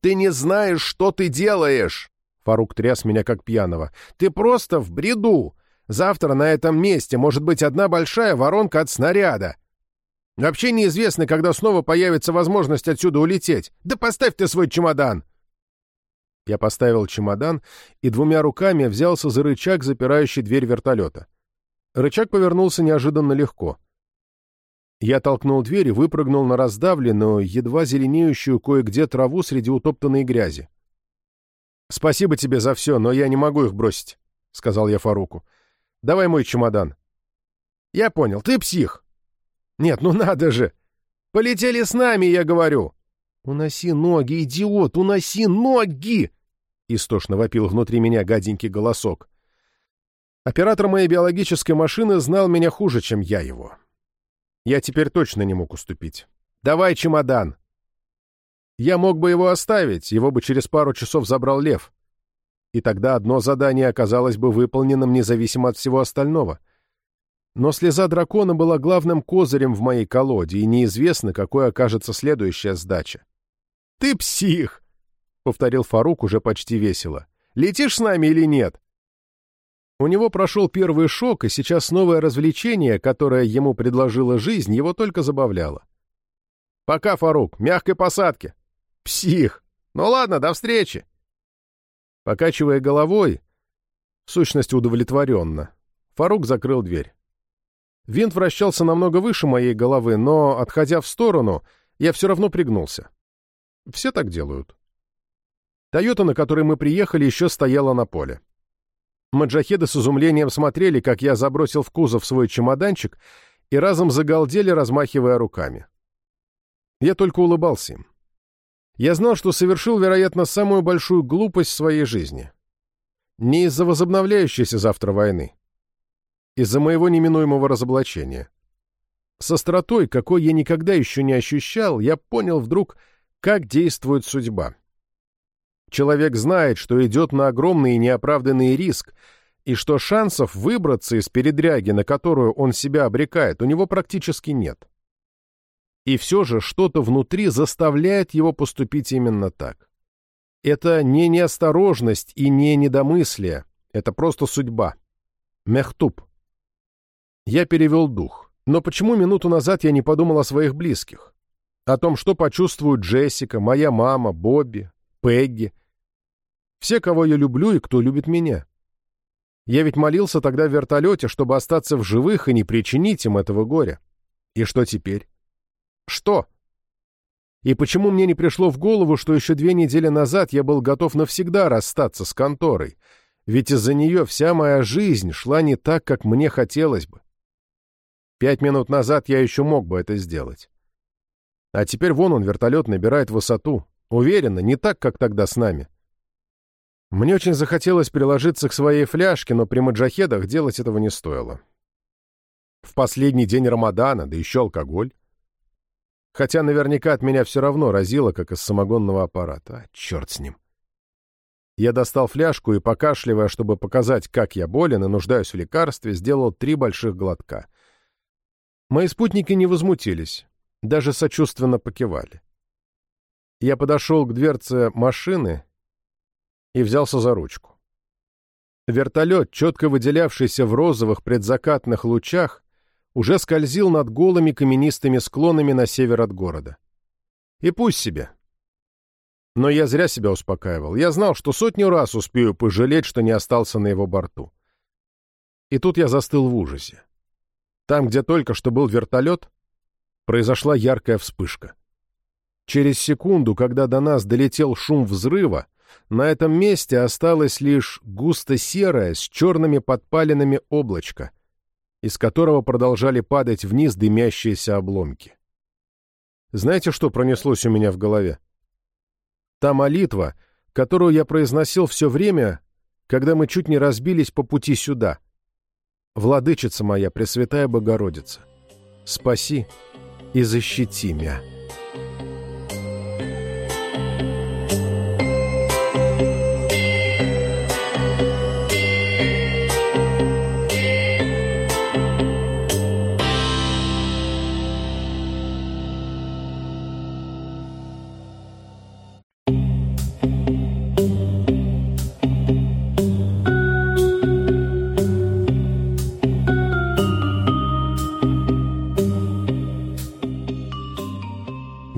«Ты не знаешь, что ты делаешь!» Фарук тряс меня как пьяного. «Ты просто в бреду! Завтра на этом месте может быть одна большая воронка от снаряда. Вообще неизвестно, когда снова появится возможность отсюда улететь. Да поставь ты свой чемодан!» Я поставил чемодан и двумя руками взялся за рычаг, запирающий дверь вертолета. Рычаг повернулся неожиданно легко. Я толкнул дверь и выпрыгнул на раздавленную, едва зеленеющую кое-где траву среди утоптанной грязи. «Спасибо тебе за все, но я не могу их бросить», — сказал я Фаруку. «Давай мой чемодан». «Я понял, ты псих». «Нет, ну надо же! Полетели с нами, я говорю!» «Уноси ноги, идиот, уноси ноги!» — истошно вопил внутри меня гаденький голосок. Оператор моей биологической машины знал меня хуже, чем я его. Я теперь точно не мог уступить. «Давай чемодан!» Я мог бы его оставить, его бы через пару часов забрал Лев. И тогда одно задание оказалось бы выполненным независимо от всего остального. Но слеза дракона была главным козырем в моей колоде, и неизвестно, какой окажется следующая сдача. «Ты псих!» — повторил Фарук уже почти весело. «Летишь с нами или нет?» У него прошел первый шок, и сейчас новое развлечение, которое ему предложила жизнь, его только забавляло. «Пока, Фарук, мягкой посадки!» «Псих! Ну ладно, до встречи!» Покачивая головой, в сущности удовлетворенно, Фарук закрыл дверь. Винт вращался намного выше моей головы, но, отходя в сторону, я все равно пригнулся. Все так делают. Тойота, на которой мы приехали, еще стояла на поле. Маджахеды с изумлением смотрели, как я забросил в кузов свой чемоданчик, и разом загалдели, размахивая руками. Я только улыбался им. Я знал, что совершил, вероятно, самую большую глупость в своей жизни. Не из-за возобновляющейся завтра войны. Из-за моего неминуемого разоблачения. С остротой, какой я никогда еще не ощущал, я понял вдруг, как действует судьба. Человек знает, что идет на огромный и неоправданный риск, и что шансов выбраться из передряги, на которую он себя обрекает, у него практически нет. И все же что-то внутри заставляет его поступить именно так. Это не неосторожность и не недомыслие, это просто судьба. Мехтуб. Я перевел дух. Но почему минуту назад я не подумал о своих близких? О том, что почувствуют Джессика, моя мама, Бобби, Пегги, все, кого я люблю и кто любит меня. Я ведь молился тогда в вертолете, чтобы остаться в живых и не причинить им этого горя. И что теперь? Что? И почему мне не пришло в голову, что еще две недели назад я был готов навсегда расстаться с конторой? Ведь из-за нее вся моя жизнь шла не так, как мне хотелось бы. Пять минут назад я еще мог бы это сделать. А теперь вон он, вертолет, набирает высоту. Уверенно, не так, как тогда с нами. Мне очень захотелось приложиться к своей фляжке, но при маджахедах делать этого не стоило. В последний день Рамадана, да еще алкоголь. Хотя наверняка от меня все равно разило, как из самогонного аппарата. А, черт с ним. Я достал фляжку и, покашливая, чтобы показать, как я болен и нуждаюсь в лекарстве, сделал три больших глотка. Мои спутники не возмутились, даже сочувственно покивали. Я подошел к дверце машины и взялся за ручку. Вертолет, четко выделявшийся в розовых предзакатных лучах, уже скользил над голыми каменистыми склонами на север от города. И пусть себе. Но я зря себя успокаивал. Я знал, что сотню раз успею пожалеть, что не остался на его борту. И тут я застыл в ужасе. Там, где только что был вертолет, произошла яркая вспышка. Через секунду, когда до нас долетел шум взрыва, на этом месте осталось лишь густо-серое с черными подпалинами облачко, из которого продолжали падать вниз дымящиеся обломки. Знаете, что пронеслось у меня в голове? Та молитва, которую я произносил все время, когда мы чуть не разбились по пути сюда. «Владычица моя, Пресвятая Богородица, спаси и защити меня».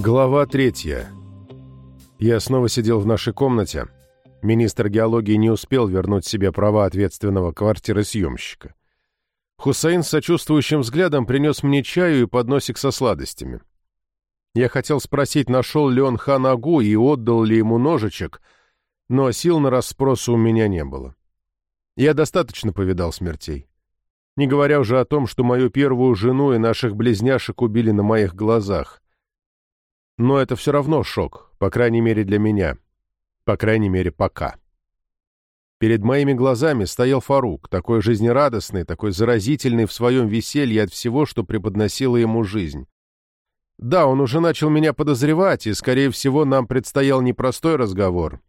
Глава третья. Я снова сидел в нашей комнате. Министр геологии не успел вернуть себе права ответственного квартиросъемщика. Хусейн с сочувствующим взглядом принес мне чаю и подносик со сладостями. Я хотел спросить, нашел ли он ханагу и отдал ли ему ножичек, но сил на расспросы у меня не было. Я достаточно повидал смертей. Не говоря уже о том, что мою первую жену и наших близняшек убили на моих глазах. Но это все равно шок, по крайней мере для меня. По крайней мере, пока. Перед моими глазами стоял Фарук, такой жизнерадостный, такой заразительный в своем веселье от всего, что преподносила ему жизнь. Да, он уже начал меня подозревать, и, скорее всего, нам предстоял непростой разговор.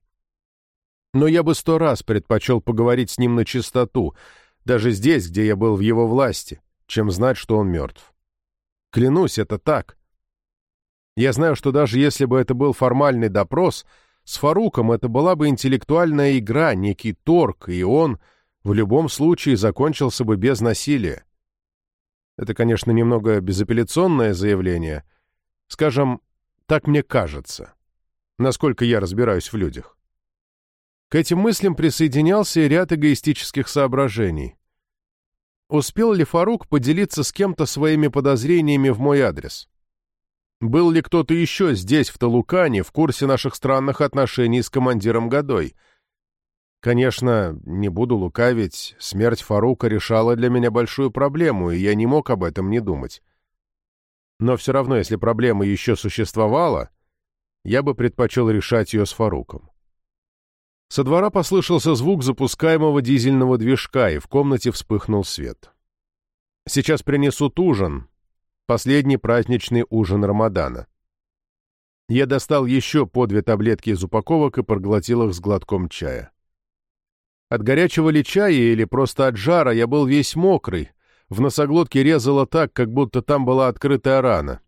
Но я бы сто раз предпочел поговорить с ним на чистоту, даже здесь, где я был в его власти, чем знать, что он мертв. Клянусь, это так. Я знаю, что даже если бы это был формальный допрос, с Фаруком это была бы интеллектуальная игра, некий торг, и он в любом случае закончился бы без насилия. Это, конечно, немного безапелляционное заявление. Скажем, так мне кажется, насколько я разбираюсь в людях. К этим мыслям присоединялся и ряд эгоистических соображений. Успел ли Фарук поделиться с кем-то своими подозрениями в мой адрес? Был ли кто-то еще здесь, в Талукане, в курсе наших странных отношений с командиром Годой? Конечно, не буду лукавить, смерть Фарука решала для меня большую проблему, и я не мог об этом не думать. Но все равно, если проблема еще существовала, я бы предпочел решать ее с Фаруком. Со двора послышался звук запускаемого дизельного движка, и в комнате вспыхнул свет. «Сейчас принесут ужин», Последний праздничный ужин Рамадана. Я достал еще по две таблетки из упаковок и проглотил их с глотком чая. От горячего ли чая или просто от жара я был весь мокрый, в носоглотке резало так, как будто там была открытая рана.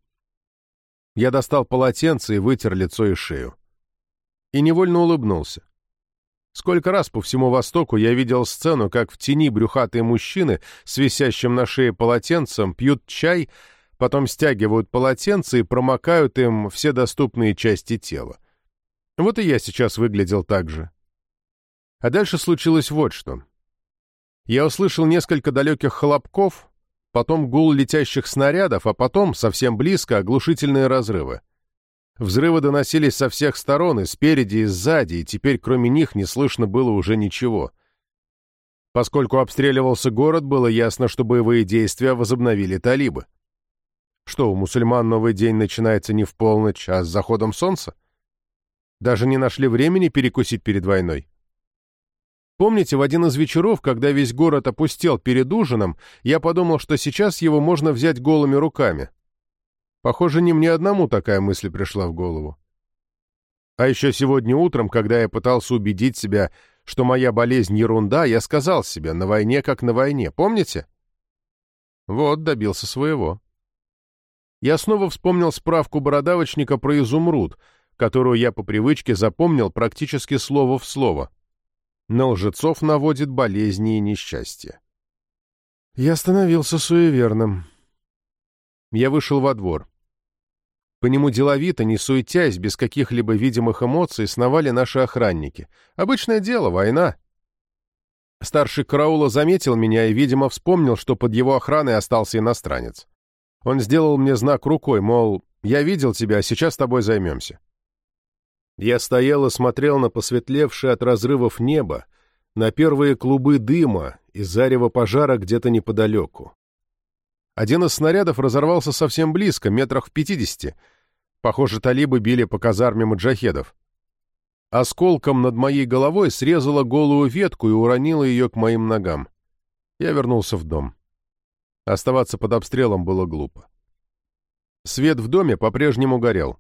Я достал полотенце и вытер лицо и шею. И невольно улыбнулся. Сколько раз по всему Востоку я видел сцену, как в тени брюхатые мужчины с висящим на шее полотенцем пьют чай, потом стягивают полотенце и промокают им все доступные части тела. Вот и я сейчас выглядел так же. А дальше случилось вот что. Я услышал несколько далеких хлопков, потом гул летящих снарядов, а потом, совсем близко, оглушительные разрывы. Взрывы доносились со всех сторон, и спереди, и сзади, и теперь кроме них не слышно было уже ничего. Поскольку обстреливался город, было ясно, что боевые действия возобновили талибы. Что, у мусульман новый день начинается не в полночь, а с заходом солнца? Даже не нашли времени перекусить перед войной. Помните, в один из вечеров, когда весь город опустел перед ужином, я подумал, что сейчас его можно взять голыми руками. Похоже, не мне одному такая мысль пришла в голову. А еще сегодня утром, когда я пытался убедить себя, что моя болезнь ерунда, я сказал себе, на войне как на войне, помните? Вот, добился своего. Я снова вспомнил справку бородавочника про изумруд, которую я по привычке запомнил практически слово в слово. На лжецов наводит болезни и несчастье. Я становился суеверным. Я вышел во двор. По нему деловито, не суетясь, без каких-либо видимых эмоций, сновали наши охранники. Обычное дело, война. Старший караула заметил меня и, видимо, вспомнил, что под его охраной остался иностранец. Он сделал мне знак рукой, мол, я видел тебя, а сейчас с тобой займемся. Я стоял и смотрел на посветлевшее от разрывов небо, на первые клубы дыма и зарево пожара где-то неподалеку. Один из снарядов разорвался совсем близко, метрах в пятидесяти. Похоже, талибы били по казарме маджахедов. Осколком над моей головой срезала голую ветку и уронила ее к моим ногам. Я вернулся в дом. Оставаться под обстрелом было глупо. Свет в доме по-прежнему горел.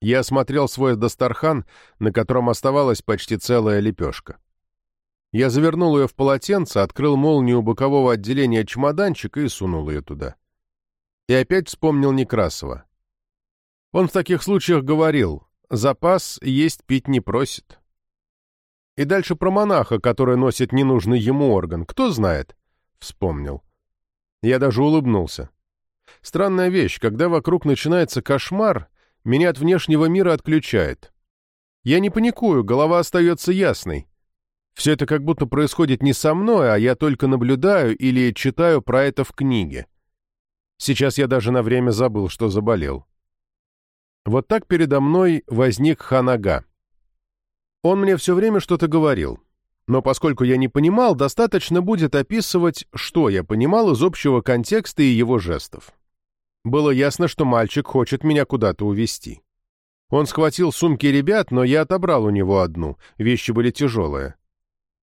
Я осмотрел свой Дастархан, на котором оставалась почти целая лепешка. Я завернул ее в полотенце, открыл молнию бокового отделения чемоданчика и сунул ее туда. И опять вспомнил Некрасова. Он в таких случаях говорил, запас есть пить не просит. И дальше про монаха, который носит ненужный ему орган, кто знает? Вспомнил. Я даже улыбнулся. Странная вещь, когда вокруг начинается кошмар, меня от внешнего мира отключает. Я не паникую, голова остается ясной. Все это как будто происходит не со мной, а я только наблюдаю или читаю про это в книге. Сейчас я даже на время забыл, что заболел. Вот так передо мной возник Ханага. Он мне все время что-то говорил. Но поскольку я не понимал, достаточно будет описывать, что я понимал из общего контекста и его жестов. Было ясно, что мальчик хочет меня куда-то увезти. Он схватил сумки ребят, но я отобрал у него одну, вещи были тяжелые.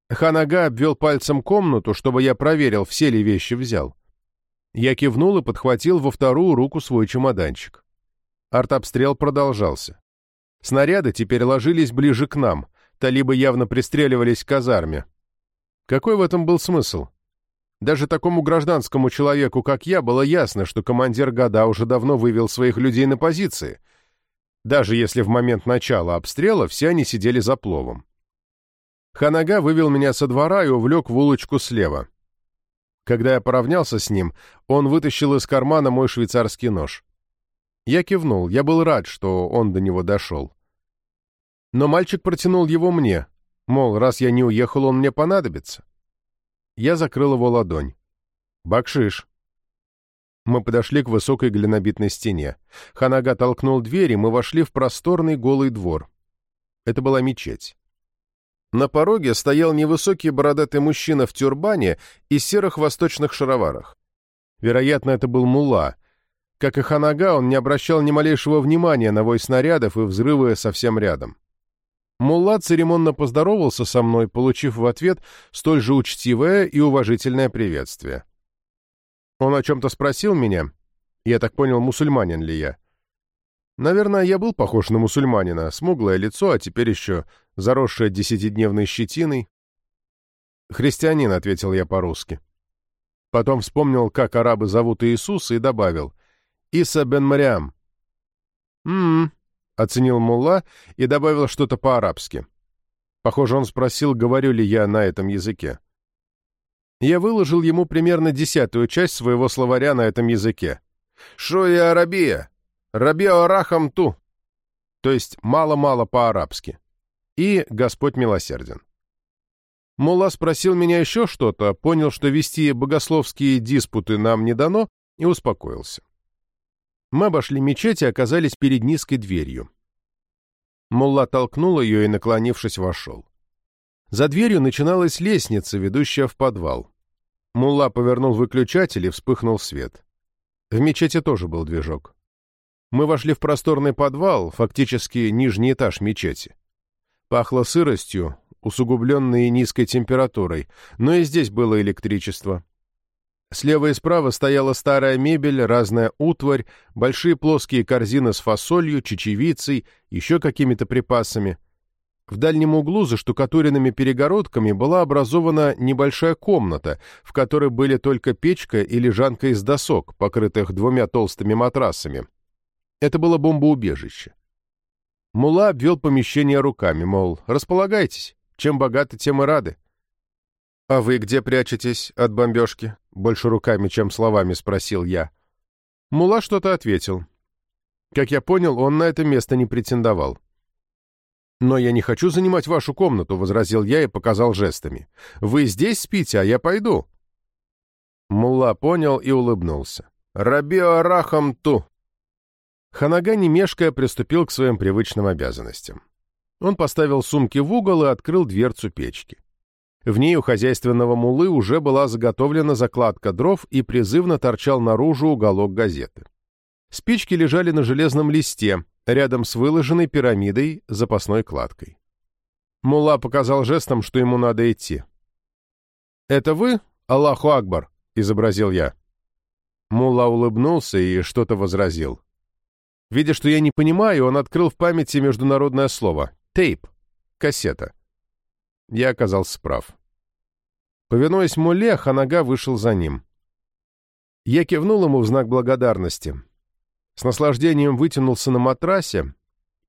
Ханага обвел пальцем комнату, чтобы я проверил, все ли вещи взял. Я кивнул и подхватил во вторую руку свой чемоданчик. Артобстрел продолжался. Снаряды теперь ложились ближе к нам, талибы явно пристреливались к казарме. Какой в этом был смысл? Даже такому гражданскому человеку, как я, было ясно, что командир Гада уже давно вывел своих людей на позиции, даже если в момент начала обстрела все они сидели за пловом. Ханага вывел меня со двора и увлек в улочку слева. Когда я поравнялся с ним, он вытащил из кармана мой швейцарский нож. Я кивнул, я был рад, что он до него дошел. Но мальчик протянул его мне, мол, раз я не уехал, он мне понадобится. Я закрыл его ладонь. «Бакшиш». Мы подошли к высокой глинобитной стене. Ханага толкнул дверь, и мы вошли в просторный голый двор. Это была мечеть. На пороге стоял невысокий бородатый мужчина в тюрбане и серых восточных шароварах. Вероятно, это был мулла. Как и Ханага, он не обращал ни малейшего внимания на вой снарядов и взрывы совсем рядом. Мулла церемонно поздоровался со мной, получив в ответ столь же учтивое и уважительное приветствие. Он о чем-то спросил меня. Я так понял, мусульманин ли я. Наверное, я был похож на мусульманина, смуглое лицо, а теперь еще заросшее десятидневной щетиной. «Христианин», — ответил я по-русски. Потом вспомнил, как арабы зовут Иисуса, и добавил «Иса бен Мариам». «М-м-м», оценил мулла и добавил что-то по-арабски. Похоже, он спросил, говорю ли я на этом языке. Я выложил ему примерно десятую часть своего словаря на этом языке. «Шо и арабия? Рабиа рахам ту», то есть мало-мало по-арабски и Господь милосерден. Мулла спросил меня еще что-то, понял, что вести богословские диспуты нам не дано, и успокоился. Мы обошли мечеть и оказались перед низкой дверью. Мулла толкнул ее и, наклонившись, вошел. За дверью начиналась лестница, ведущая в подвал. Мулла повернул выключатель и вспыхнул свет. В мечети тоже был движок. Мы вошли в просторный подвал, фактически нижний этаж мечети. Пахло сыростью, усугубленной низкой температурой, но и здесь было электричество. Слева и справа стояла старая мебель, разная утварь, большие плоские корзины с фасолью, чечевицей, еще какими-то припасами. В дальнем углу за штукатуренными перегородками была образована небольшая комната, в которой были только печка и лежанка из досок, покрытых двумя толстыми матрасами. Это было бомбоубежище. Мула обвел помещение руками, мол, располагайтесь, чем богаты, тем и рады. «А вы где прячетесь от бомбежки?» Больше руками, чем словами спросил я. Мула что-то ответил. Как я понял, он на это место не претендовал. «Но я не хочу занимать вашу комнату», — возразил я и показал жестами. «Вы здесь спите, а я пойду». Мулла понял и улыбнулся. «Рабио Рахам Ту!» Ханага, не мешкая, приступил к своим привычным обязанностям. Он поставил сумки в угол и открыл дверцу печки. В ней у хозяйственного мулы уже была заготовлена закладка дров и призывно торчал наружу уголок газеты. Спички лежали на железном листе, рядом с выложенной пирамидой запасной кладкой. Мулла показал жестом, что ему надо идти. «Это вы, Аллаху Акбар?» — изобразил я. Мулла улыбнулся и что-то возразил. Видя, что я не понимаю, он открыл в памяти международное слово «тейп» — кассета. Я оказался прав. Повинуясь Муле, Ханага вышел за ним. Я кивнул ему в знак благодарности. С наслаждением вытянулся на матрасе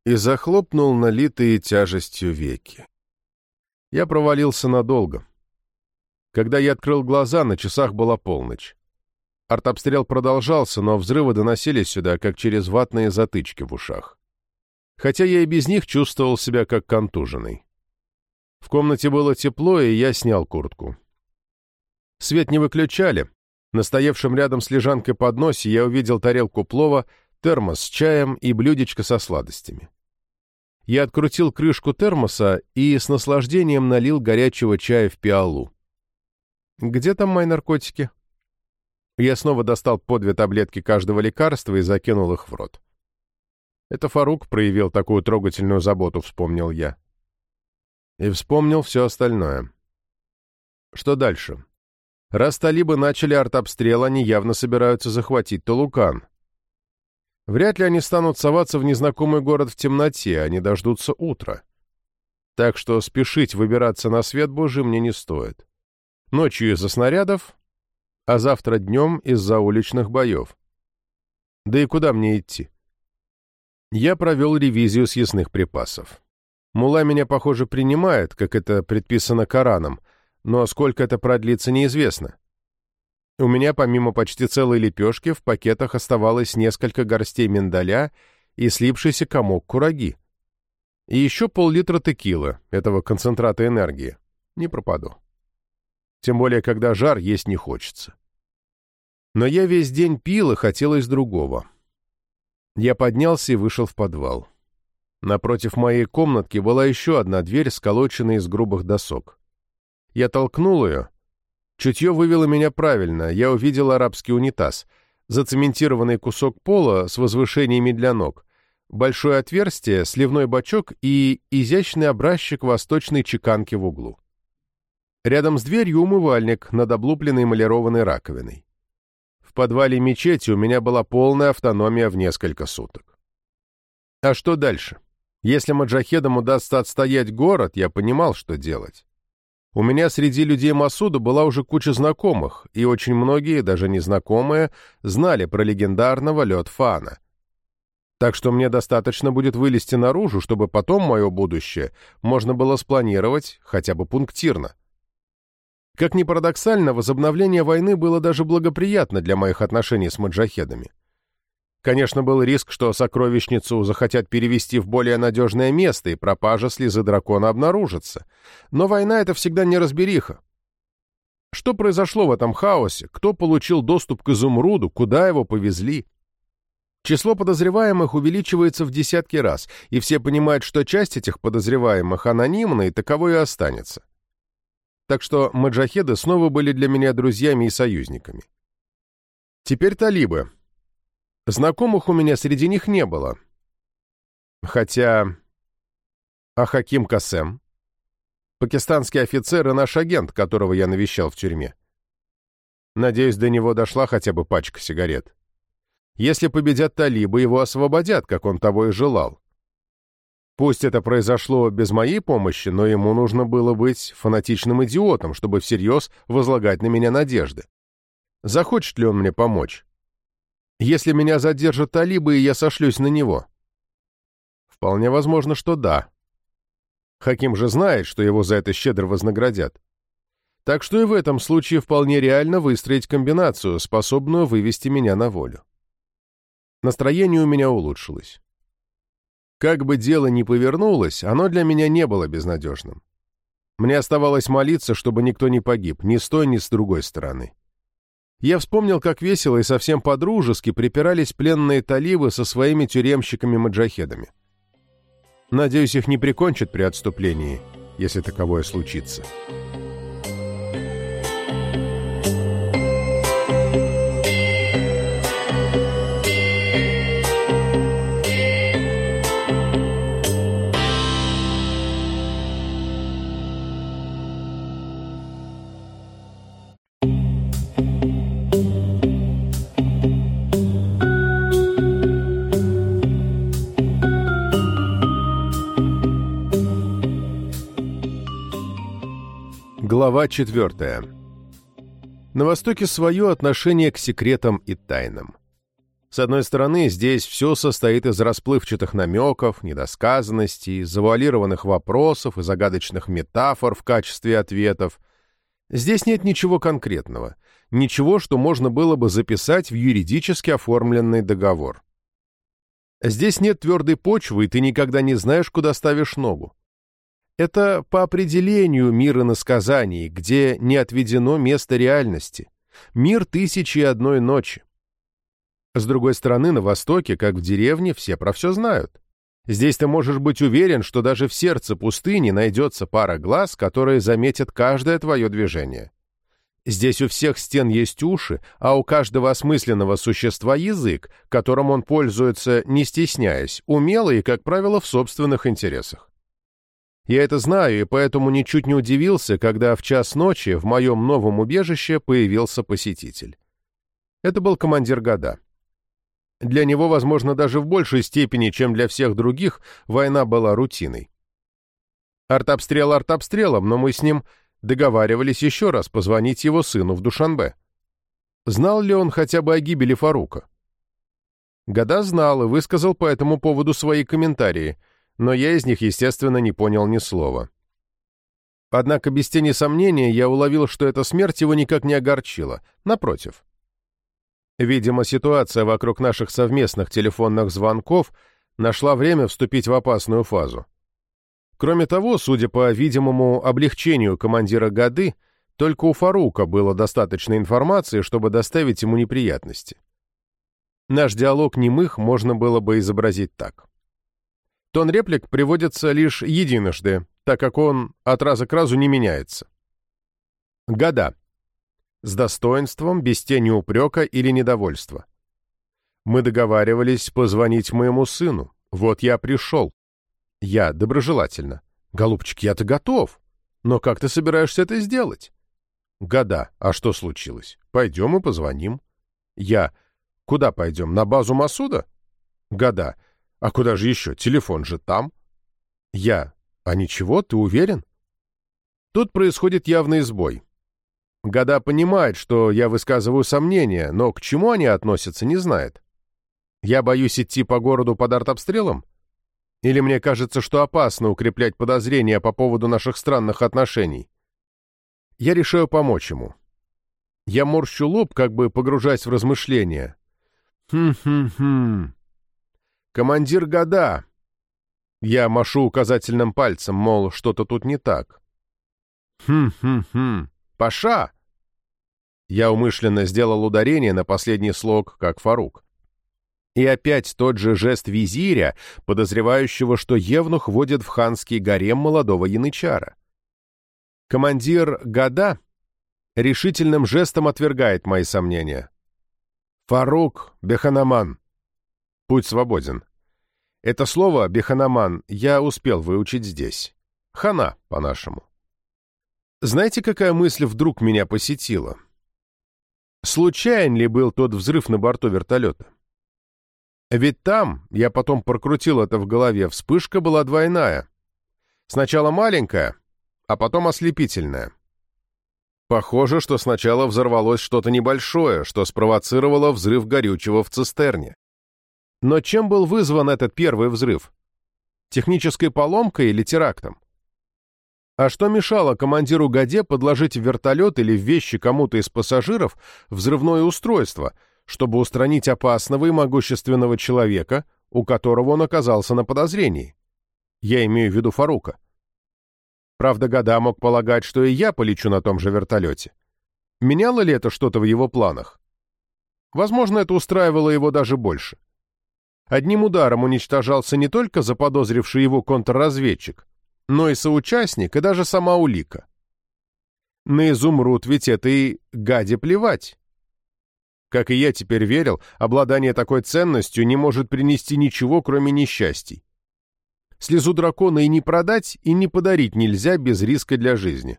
и захлопнул налитые тяжестью веки. Я провалился надолго. Когда я открыл глаза, на часах была полночь. Артобстрел продолжался, но взрывы доносились сюда, как через ватные затычки в ушах. Хотя я и без них чувствовал себя как контуженный. В комнате было тепло, и я снял куртку. Свет не выключали. На стоявшем рядом с лежанкой подносе я увидел тарелку плова, термос с чаем и блюдечко со сладостями. Я открутил крышку термоса и с наслаждением налил горячего чая в пиалу. «Где там мои наркотики?» Я снова достал по две таблетки каждого лекарства и закинул их в рот. Это Фарук проявил такую трогательную заботу, вспомнил я. И вспомнил все остальное. Что дальше? Раз талибы начали артобстрел, они явно собираются захватить Толукан. Вряд ли они станут соваться в незнакомый город в темноте, они дождутся утра. Так что спешить выбираться на свет Божий мне не стоит. Ночью из-за снарядов, а завтра днем из-за уличных боев. Да и куда мне идти? Я провел ревизию съестных припасов. Мула меня, похоже, принимает, как это предписано Кораном, но сколько это продлится, неизвестно. У меня, помимо почти целой лепешки, в пакетах оставалось несколько горстей миндаля и слипшийся комок кураги. И еще пол-литра текила, этого концентрата энергии. Не пропаду. Тем более, когда жар есть не хочется. Но я весь день пил, и хотелось другого. Я поднялся и вышел в подвал. Напротив моей комнатки была еще одна дверь, сколоченная из грубых досок. Я толкнул ее. Чутье вывело меня правильно. Я увидел арабский унитаз. Зацементированный кусок пола с возвышениями для ног. Большое отверстие, сливной бачок и изящный образчик восточной чеканки в углу. Рядом с дверью умывальник над облупленной эмалированной раковиной. В подвале мечети у меня была полная автономия в несколько суток. А что дальше? Если маджахедам удастся отстоять город, я понимал, что делать. У меня среди людей Масуда была уже куча знакомых, и очень многие, даже незнакомые, знали про легендарного лед Фана. Так что мне достаточно будет вылезти наружу, чтобы потом мое будущее можно было спланировать хотя бы пунктирно. Как ни парадоксально, возобновление войны было даже благоприятно для моих отношений с маджахедами. Конечно, был риск, что сокровищницу захотят перевести в более надежное место, и пропажа слезы дракона обнаружится. Но война — это всегда неразбериха. Что произошло в этом хаосе? Кто получил доступ к изумруду? Куда его повезли? Число подозреваемых увеличивается в десятки раз, и все понимают, что часть этих подозреваемых анонимна, и таковой и останется. так что маджахеды снова были для меня друзьями и союзниками. Теперь талибы. Знакомых у меня среди них не было. Хотя... А Хаким Касем? Пакистанский офицер и наш агент, которого я навещал в тюрьме. Надеюсь, до него дошла хотя бы пачка сигарет. Если победят талибы, его освободят, как он того и желал. Пусть это произошло без моей помощи, но ему нужно было быть фанатичным идиотом, чтобы всерьез возлагать на меня надежды. Захочет ли он мне помочь? Если меня задержат талибы, и я сошлюсь на него? Вполне возможно, что да. Хаким же знает, что его за это щедро вознаградят. Так что и в этом случае вполне реально выстроить комбинацию, способную вывести меня на волю. Настроение у меня улучшилось. Как бы дело ни повернулось, оно для меня не было безнадежным. Мне оставалось молиться, чтобы никто не погиб, ни с той, ни с другой стороны. Я вспомнил, как весело и совсем по-дружески припирались пленные талибы со своими тюремщиками-маджахедами. Надеюсь, их не прикончат при отступлении, если таковое случится. Глава 4. На Востоке свое отношение к секретам и тайнам. С одной стороны, здесь все состоит из расплывчатых намеков, недосказанностей, завуалированных вопросов и загадочных метафор в качестве ответов. Здесь нет ничего конкретного, ничего, что можно было бы записать в юридически оформленный договор. Здесь нет твердой почвы, и ты никогда не знаешь, куда ставишь ногу. Это по определению мир иносказаний, где не отведено место реальности. Мир тысячи и одной ночи. С другой стороны, на Востоке, как в деревне, все про все знают. Здесь ты можешь быть уверен, что даже в сердце пустыни найдется пара глаз, которые заметят каждое твое движение. Здесь у всех стен есть уши, а у каждого осмысленного существа язык, которым он пользуется, не стесняясь, умело и, как правило, в собственных интересах. Я это знаю, и поэтому ничуть не удивился, когда в час ночи в моем новом убежище появился посетитель. Это был командир года. Для него, возможно, даже в большей степени, чем для всех других, война была рутиной. Артобстрел артобстрелом, но мы с ним договаривались еще раз позвонить его сыну в Душанбе. Знал ли он хотя бы о гибели Фарука? Года знал и высказал по этому поводу свои комментарии — но я из них, естественно, не понял ни слова. Однако без тени сомнения я уловил, что эта смерть его никак не огорчила. Напротив. Видимо, ситуация вокруг наших совместных телефонных звонков нашла время вступить в опасную фазу. Кроме того, судя по видимому облегчению командира Гады, только у Фарука было достаточно информации, чтобы доставить ему неприятности. Наш диалог немых можно было бы изобразить так. Тон реплик приводится лишь единожды, так как он от раза к разу не меняется. Года. С достоинством, без тени упрека или недовольства. Мы договаривались позвонить моему сыну. Вот я пришел. Я доброжелательно. Голубчик, я-то готов. Но как ты собираешься это сделать? Года. А что случилось? Пойдем и позвоним. Я. Куда пойдем? На базу Масуда? Года. А куда же еще? Телефон же там. Я. А ничего, ты уверен? Тут происходит явный сбой. Года понимает, что я высказываю сомнения, но к чему они относятся, не знает. Я боюсь идти по городу под артобстрелом? Или мне кажется, что опасно укреплять подозрения по поводу наших странных отношений? Я решаю помочь ему. Я морщу лоб, как бы погружаясь в размышления. Хм-хм-хм. «Командир года!» Я машу указательным пальцем, мол, что-то тут не так. «Хм-хм-хм! Паша!» Я умышленно сделал ударение на последний слог, как Фарук. И опять тот же жест визиря, подозревающего, что Евнух водит в ханский гарем молодого янычара. Командир Гада решительным жестом отвергает мои сомнения. Фарук Беханаман. Путь свободен. Это слово «беханаман» я успел выучить здесь. Хана, по-нашему. Знаете, какая мысль вдруг меня посетила? Случайен ли был тот взрыв на борту вертолета? Ведь там, я потом прокрутил это в голове, вспышка была двойная. Сначала маленькая, а потом ослепительная. Похоже, что сначала взорвалось что-то небольшое, что спровоцировало взрыв горючего в цистерне. Но чем был вызван этот первый взрыв? Технической поломкой или терактом? А что мешало командиру Гаде подложить в вертолет или в вещи кому-то из пассажиров взрывное устройство, чтобы устранить опасного и могущественного человека, у которого он оказался на подозрении? Я имею в виду Фарука. Правда, Гада мог полагать, что и я полечу на том же вертолете. Меняло ли это что-то в его планах? Возможно, это устраивало его даже больше. Одним ударом уничтожался не только заподозривший его контрразведчик, но и соучастник, и даже сама улика. На изумруд ведь это и гаде плевать. Как и я теперь верил, обладание такой ценностью не может принести ничего, кроме несчастий. Слезу дракона и не продать, и не подарить нельзя без риска для жизни.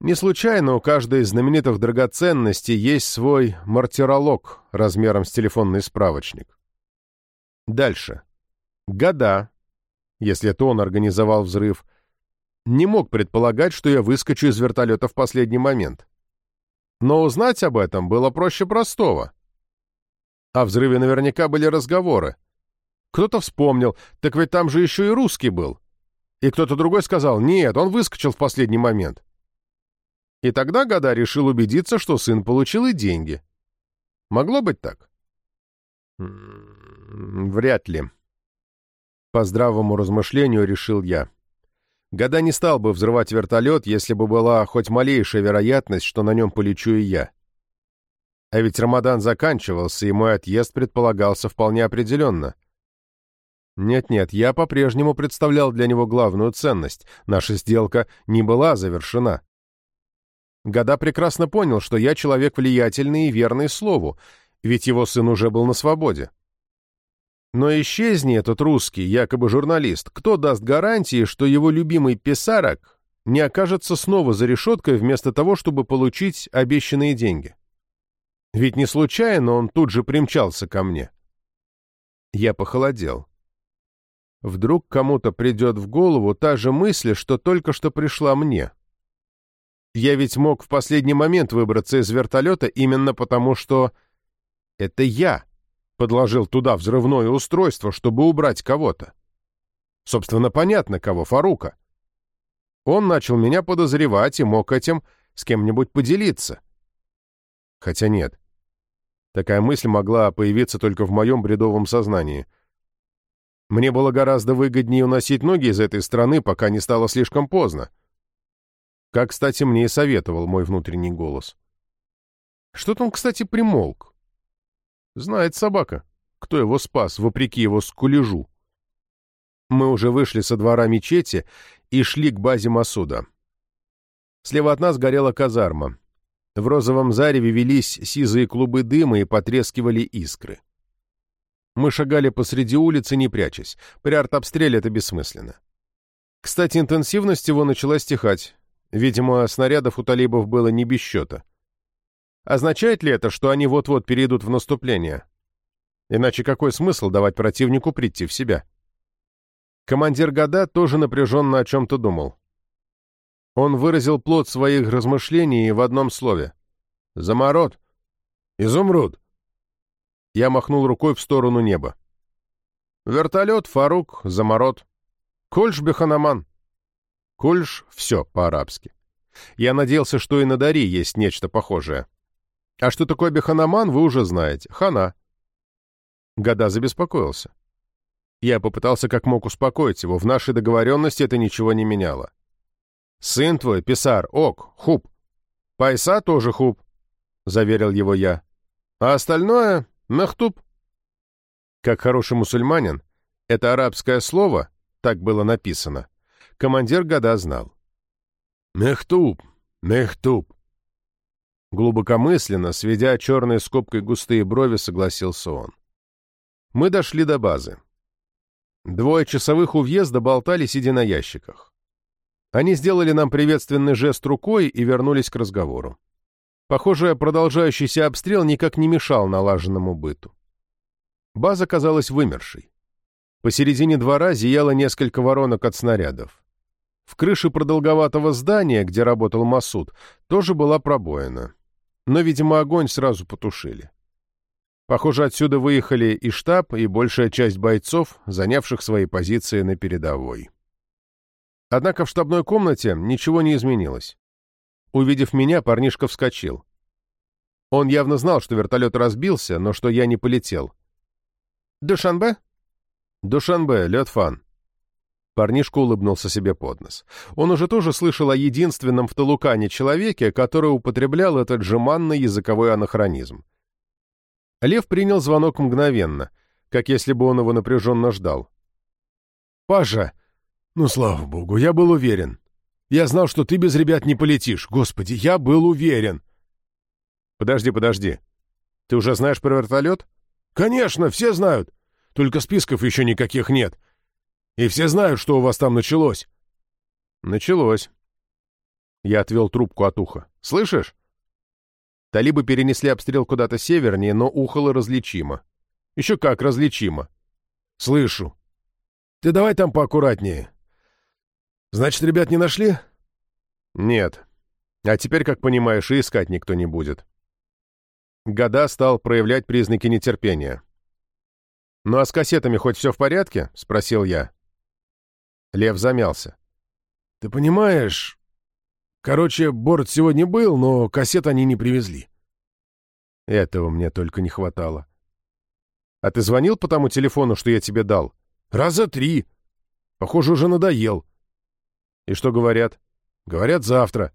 Не случайно у каждой из знаменитых драгоценностей есть свой мартиролог размером с телефонный справочник. Дальше. Года, если это он организовал взрыв, не мог предполагать, что я выскочу из вертолета в последний момент. Но узнать об этом было проще простого. О взрыве наверняка были разговоры. Кто-то вспомнил, так ведь там же еще и русский был. И кто-то другой сказал, нет, он выскочил в последний момент. И тогда Года решил убедиться, что сын получил и деньги. Могло быть так? Вряд ли. По здравому размышлению решил я. Года не стал бы взрывать вертолет, если бы была хоть малейшая вероятность, что на нем полечу и я. А ведь Рамадан заканчивался, и мой отъезд предполагался вполне определенно. Нет-нет, я по-прежнему представлял для него главную ценность. Наша сделка не была завершена. Года прекрасно понял, что я человек влиятельный и верный слову, ведь его сын уже был на свободе. Но исчезни этот русский, якобы журналист, кто даст гарантии, что его любимый писарок не окажется снова за решеткой вместо того, чтобы получить обещанные деньги? Ведь не случайно он тут же примчался ко мне. Я похолодел. Вдруг кому-то придет в голову та же мысль, что только что пришла мне. Я ведь мог в последний момент выбраться из вертолета именно потому, что это я подложил туда взрывное устройство, чтобы убрать кого-то. Собственно, понятно, кого, Фарука. Он начал меня подозревать и мог этим с кем-нибудь поделиться. Хотя нет. Такая мысль могла появиться только в моем бредовом сознании. Мне было гораздо выгоднее уносить ноги из этой страны, пока не стало слишком поздно. Как, кстати, мне и советовал мой внутренний голос. Что-то он, кстати, примолк. Знает собака, кто его спас, вопреки его скулежу. Мы уже вышли со двора мечети и шли к базе Масуда. Слева от нас горела казарма. В розовом зареве велись сизые клубы дыма и потрескивали искры. Мы шагали посреди улицы, не прячась. При артобстреле это бессмысленно. Кстати, интенсивность его начала стихать. Видимо, снарядов у талибов было не без счета. Означает ли это, что они вот-вот перейдут в наступление? Иначе какой смысл давать противнику прийти в себя? Командир Гада тоже напряженно о чем-то думал. Он выразил плод своих размышлений в одном слове. «Замород! Изумруд!» Я махнул рукой в сторону неба. «Вертолет, Фарук, Замород. Кольш Беханаман». Кольш — все по-арабски. Я надеялся, что и на Дари есть нечто похожее. А что такое беханаман, вы уже знаете. Хана. Года забеспокоился. Я попытался как мог успокоить его. В нашей договоренности это ничего не меняло. «Сын твой, писар, ок, хуб. Пайса тоже хуб», — заверил его я. «А остальное — мехтуб». Как хороший мусульманин, это арабское слово, так было написано, командир года знал. «Мехтуб! Мехтуб!» Глубокомысленно, сведя черной скобкой густые брови, согласился он. Мы дошли до базы. Двое часовых у въезда болтали, сидя на ящиках. Они сделали нам приветственный жест рукой и вернулись к разговору. Похоже, продолжающийся обстрел никак не мешал налаженному быту. База казалась вымершей. Посередине двора зияло несколько воронок от снарядов. В крыше продолговатого здания, где работал Масуд, тоже была пробоина. Но, видимо, огонь сразу потушили. Похоже, отсюда выехали и штаб, и большая часть бойцов, занявших свои позиции на передовой. Однако в штабной комнате ничего не изменилось. Увидев меня, парнишка вскочил. Он явно знал, что вертолет разбился, но что я не полетел. «Душанбе?» «Душанбе, лед фан». Парнишка улыбнулся себе под нос. Он уже тоже слышал о единственном в Талукане человеке, который употреблял этот жеманный языковой анахронизм. Лев принял звонок мгновенно, как если бы он его напряженно ждал. «Паша! Ну, слава богу, я был уверен. Я знал, что ты без ребят не полетишь. Господи, я был уверен!» «Подожди, подожди. Ты уже знаешь про вертолет?» «Конечно, все знают. Только списков еще никаких нет. И все знают, что у вас там началось». «Началось». Я отвел трубку от уха. «Слышишь?» Талибы перенесли обстрел куда-то севернее, но ухало различимо. Еще как различимо. «Слышу. Ты давай там поаккуратнее. Значит, ребят не нашли?» «Нет. А теперь, как понимаешь, и искать никто не будет». Года стал проявлять признаки нетерпения. «Ну а с кассетами хоть все в порядке?» — спросил я. Лев замялся. «Ты понимаешь... Короче, борт сегодня был, но кассет они не привезли». Этого мне только не хватало. «А ты звонил по тому телефону, что я тебе дал?» «Раза три. Похоже, уже надоел». «И что говорят?» «Говорят, завтра».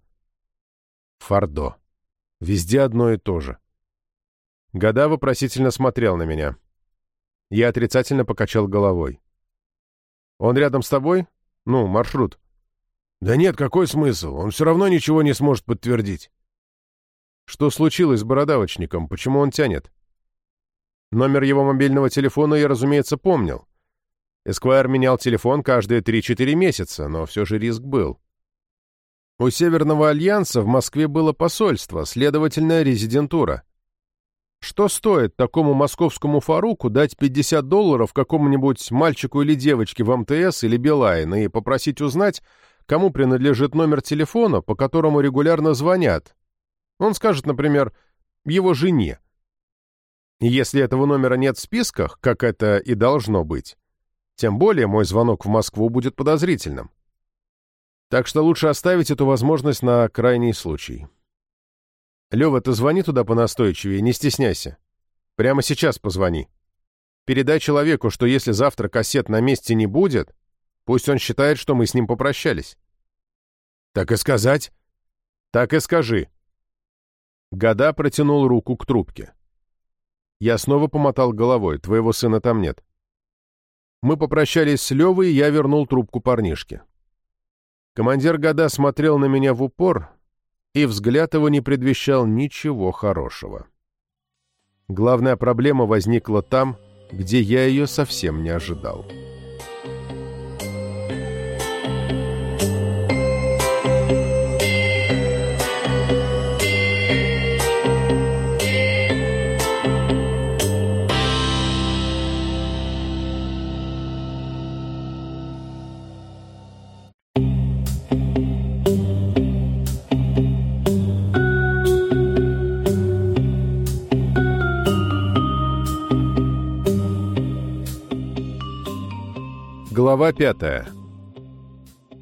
Фардо. Везде одно и то же. Года вопросительно смотрел на меня. Я отрицательно покачал головой. «Он рядом с тобой? Ну, маршрут». «Да нет, какой смысл? Он все равно ничего не сможет подтвердить». «Что случилось с бородавочником? Почему он тянет?» Номер его мобильного телефона я, разумеется, помнил. Эсквайр менял телефон каждые 3-4 месяца, но все же риск был. У Северного Альянса в Москве было посольство, следовательно, резидентура. Что стоит такому московскому Фаруку дать 50 долларов какому-нибудь мальчику или девочке в МТС или Билайн и попросить узнать, кому принадлежит номер телефона, по которому регулярно звонят? Он скажет, например, его жене. Если этого номера нет в списках, как это и должно быть, тем более мой звонок в Москву будет подозрительным. Так что лучше оставить эту возможность на крайний случай. Лева, ты звони туда понастойчивее, не стесняйся. Прямо сейчас позвони. Передай человеку, что если завтра кассет на месте не будет, пусть он считает, что мы с ним попрощались. Так и сказать? Так и скажи. Года протянул руку к трубке. Я снова помотал головой, твоего сына там нет. Мы попрощались с Левой, и я вернул трубку парнишке. Командир Года смотрел на меня в упор, и взгляд его не предвещал ничего хорошего. Главная проблема возникла там, где я ее совсем не ожидал. Глава пятая.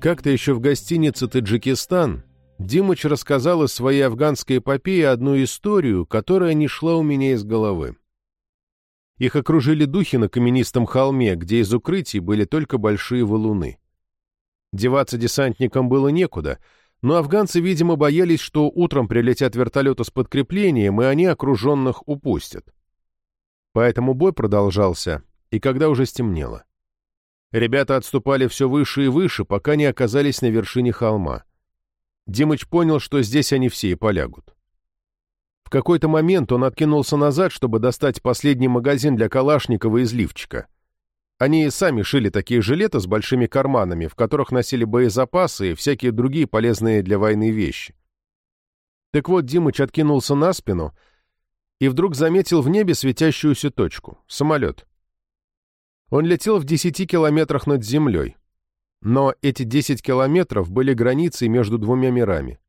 Как-то еще в гостинице «Таджикистан» Димыч рассказал из своей афганской эпопеи одну историю, которая не шла у меня из головы. Их окружили духи на каменистом холме, где из укрытий были только большие валуны. Деваться десантникам было некуда, но афганцы, видимо, боялись, что утром прилетят вертолеты с подкреплением, и они окруженных упустят. Поэтому бой продолжался, и когда уже стемнело. Ребята отступали все выше и выше, пока не оказались на вершине холма. Димыч понял, что здесь они все и полягут. В какой-то момент он откинулся назад, чтобы достать последний магазин для Калашникова из лифчика. Они сами шили такие жилеты с большими карманами, в которых носили боезапасы и всякие другие полезные для войны вещи. Так вот, Димыч откинулся на спину и вдруг заметил в небе светящуюся точку — самолет. Он летел в десяти километрах над землей. Но эти десять километров были границей между двумя мирами.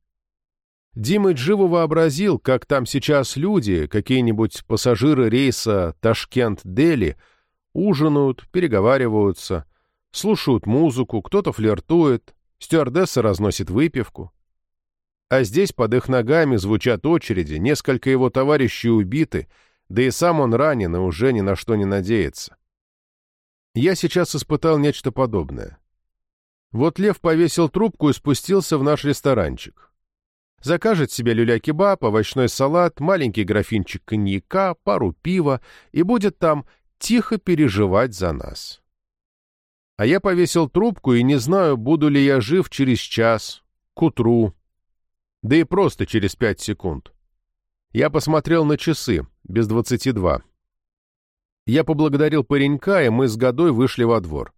Димыч живо вообразил, как там сейчас люди, какие-нибудь пассажиры рейса Ташкент-Дели, ужинают, переговариваются, слушают музыку, кто-то флиртует, стюардесса разносит выпивку. А здесь под их ногами звучат очереди, несколько его товарищей убиты, да и сам он ранен и уже ни на что не надеется. Я сейчас испытал нечто подобное. Вот Лев повесил трубку и спустился в наш ресторанчик. Закажет себе люля-кебаб, овощной салат, маленький графинчик коньяка, пару пива и будет там тихо переживать за нас. А я повесил трубку и не знаю, буду ли я жив через час, к утру, да и просто через пять секунд. Я посмотрел на часы, без двадцати два. Я поблагодарил паренька, и мы с Годой вышли во двор.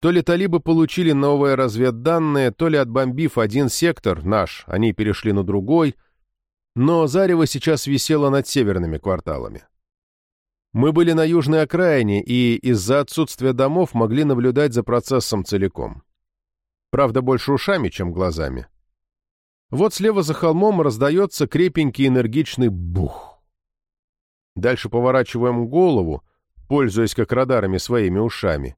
То ли талибы получили новые разведданные, то ли отбомбив один сектор, наш, они перешли на другой, но зарево сейчас висело над северными кварталами. Мы были на южной окраине и из-за отсутствия домов могли наблюдать за процессом целиком. Правда, больше ушами, чем глазами. Вот слева за холмом раздается крепенький энергичный бух. Дальше поворачиваем голову, пользуясь как радарами своими ушами.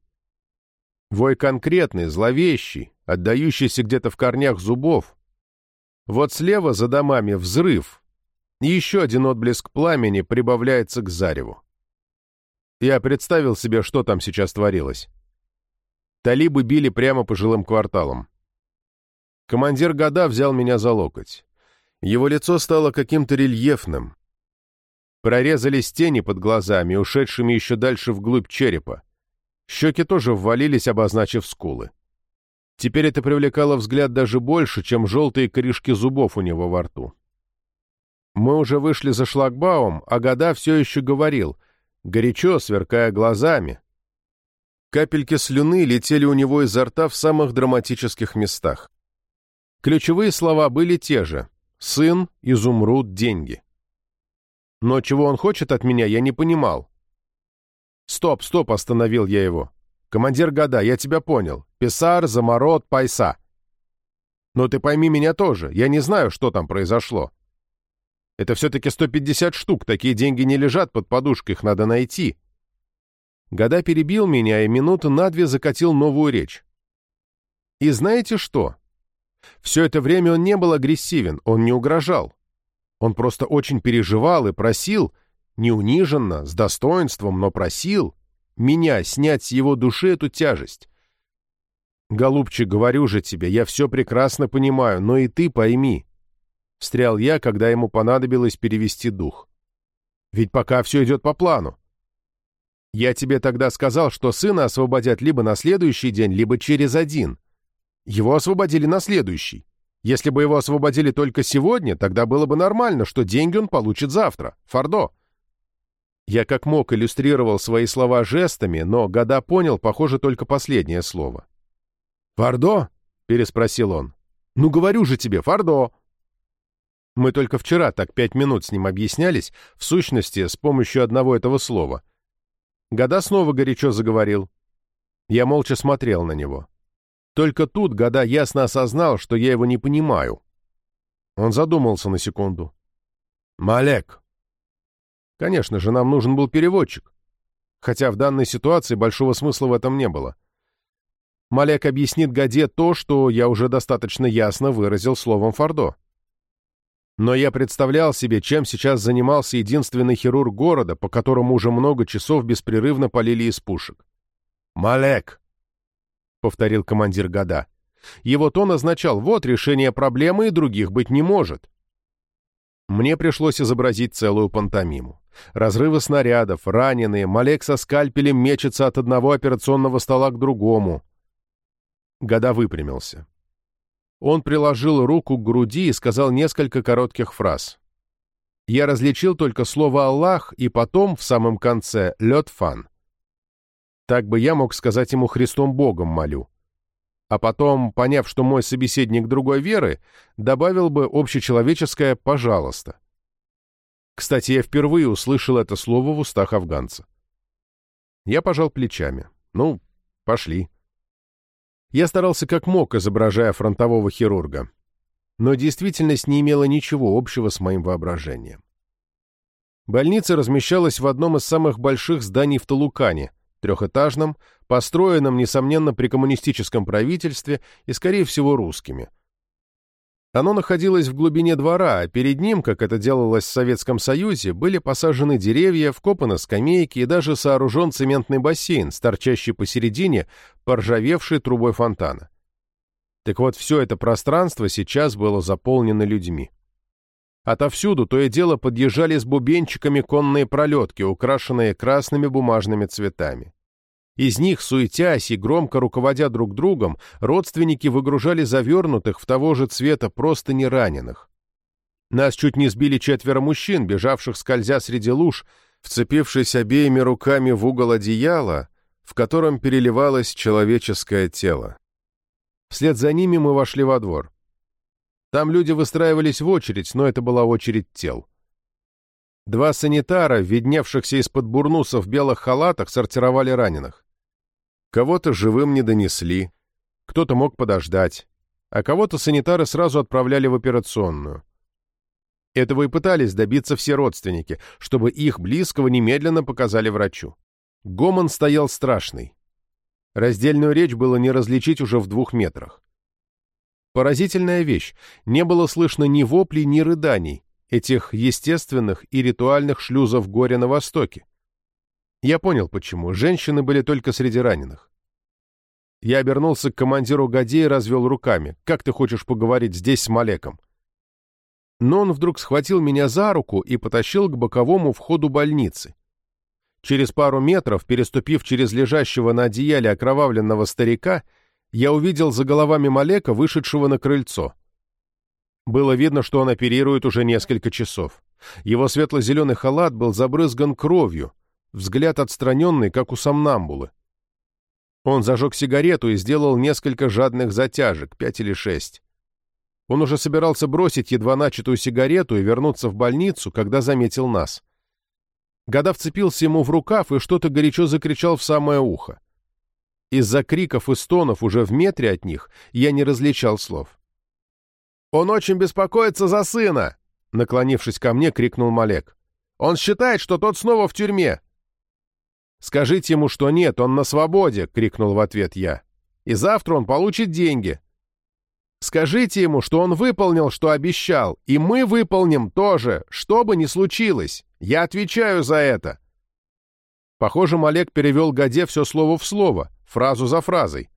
Вой конкретный, зловещий, отдающийся где-то в корнях зубов. Вот слева за домами взрыв, и еще один отблеск пламени прибавляется к зареву. Я представил себе, что там сейчас творилось. Талибы били прямо по жилым кварталам. Командир года взял меня за локоть. Его лицо стало каким-то рельефным. Прорезались тени под глазами, ушедшими еще дальше вглубь черепа. Щеки тоже ввалились, обозначив скулы. Теперь это привлекало взгляд даже больше, чем желтые корешки зубов у него во рту. Мы уже вышли за шлагбаум, а Года все еще говорил, горячо, сверкая глазами. Капельки слюны летели у него изо рта в самых драматических местах. Ключевые слова были те же «сын», «изумруд», «деньги». Но чего он хочет от меня, я не понимал. «Стоп, стоп!» — остановил я его. «Командир года, я тебя понял. Писар, Замород, Пайса». «Но ты пойми меня тоже. Я не знаю, что там произошло. Это все-таки 150 штук, такие деньги не лежат под подушкой, их надо найти». Года перебил меня и минуты на две закатил новую речь. И знаете что? Все это время он не был агрессивен, он не угрожал. Он просто очень переживал и просил, не униженно, с достоинством, но просил меня снять с его души эту тяжесть. «Голубчик, говорю же тебе, я все прекрасно понимаю, но и ты пойми», — встрял я, когда ему понадобилось перевести дух. «Ведь пока все идет по плану. Я тебе тогда сказал, что сына освободят либо на следующий день, либо через один. Его освободили на следующий. Если бы его освободили только сегодня, тогда было бы нормально, что деньги он получит завтра. Фардо. Я как мог иллюстрировал свои слова жестами, но Года понял, похоже, только последнее слово. «Фардо?» — переспросил он. «Ну, говорю же тебе, Фардо!» Мы только вчера так пять минут с ним объяснялись, в сущности, с помощью одного этого слова. Года снова горячо заговорил. Я молча смотрел на него. Только тут Года ясно осознал, что я его не понимаю. Он задумался на секунду. «Малек», Конечно же, нам нужен был переводчик. Хотя в данной ситуации большого смысла в этом не было. Малек объяснит Гаде то, что я уже достаточно ясно выразил словом Фордо. Но я представлял себе, чем сейчас занимался единственный хирург города, по которому уже много часов беспрерывно полили из пушек. «Малек!» — повторил командир Гада. Его тон означал «вот решение проблемы и других быть не может». Мне пришлось изобразить целую пантомиму. Разрывы снарядов, раненые, Малек со скальпелем мечется от одного операционного стола к другому. Года выпрямился. Он приложил руку к груди и сказал несколько коротких фраз. Я различил только слово «Аллах» и потом, в самом конце, «Лед фан». Так бы я мог сказать ему «Христом Богом молю». А потом, поняв, что мой собеседник другой веры, добавил бы общечеловеческое «пожалуйста». Кстати, я впервые услышал это слово в устах афганца. Я пожал плечами. Ну, пошли. Я старался как мог, изображая фронтового хирурга. Но действительность не имела ничего общего с моим воображением. Больница размещалась в одном из самых больших зданий в Талукане, трехэтажном, построенном, несомненно, при коммунистическом правительстве и, скорее всего, русскими – оно находилось в глубине двора, а перед ним, как это делалось в Советском Союзе, были посажены деревья, вкопаны скамейки и даже сооружен цементный бассейн, торчащий посередине, поржавевший трубой фонтана. Так вот, все это пространство сейчас было заполнено людьми. Отовсюду то и дело подъезжали с бубенчиками конные пролетки, украшенные красными бумажными цветами. Из них, суетясь и громко руководя друг другом, родственники выгружали завернутых в того же цвета просто не раненых. Нас чуть не сбили четверо мужчин, бежавших скользя среди луж, вцепившись обеими руками в угол одеяла, в котором переливалось человеческое тело. Вслед за ними мы вошли во двор. Там люди выстраивались в очередь, но это была очередь тел. Два санитара, видневшихся из-под бурнусов в белых халатах, сортировали раненых. Кого-то живым не донесли, кто-то мог подождать, а кого-то санитары сразу отправляли в операционную. Этого и пытались добиться все родственники, чтобы их близкого немедленно показали врачу. Гомон стоял страшный. Раздельную речь было не различить уже в двух метрах. Поразительная вещь. Не было слышно ни воплей, ни рыданий, этих естественных и ритуальных шлюзов горя на Востоке. Я понял, почему. Женщины были только среди раненых. Я обернулся к командиру Гаде и развел руками. «Как ты хочешь поговорить здесь с Малеком?» Но он вдруг схватил меня за руку и потащил к боковому входу больницы. Через пару метров, переступив через лежащего на одеяле окровавленного старика, я увидел за головами Малека, вышедшего на крыльцо. Было видно, что он оперирует уже несколько часов. Его светло-зеленый халат был забрызган кровью, взгляд отстраненный, как у сомнамбулы. Он зажег сигарету и сделал несколько жадных затяжек, пять или шесть. Он уже собирался бросить едва начатую сигарету и вернуться в больницу, когда заметил нас. Года вцепился ему в рукав и что-то горячо закричал в самое ухо. Из-за криков и стонов уже в метре от них я не различал слов. «Он очень беспокоится за сына!» Наклонившись ко мне, крикнул Малек. «Он считает, что тот снова в тюрьме. «Скажите ему, что нет, он на свободе!» — крикнул в ответ я. «И завтра он получит деньги!» «Скажите ему, что он выполнил, что обещал, и мы выполним тоже, что бы ни случилось! Я отвечаю за это!» Похоже, Малек перевел Гаде все слово в слово, фразу за фразой.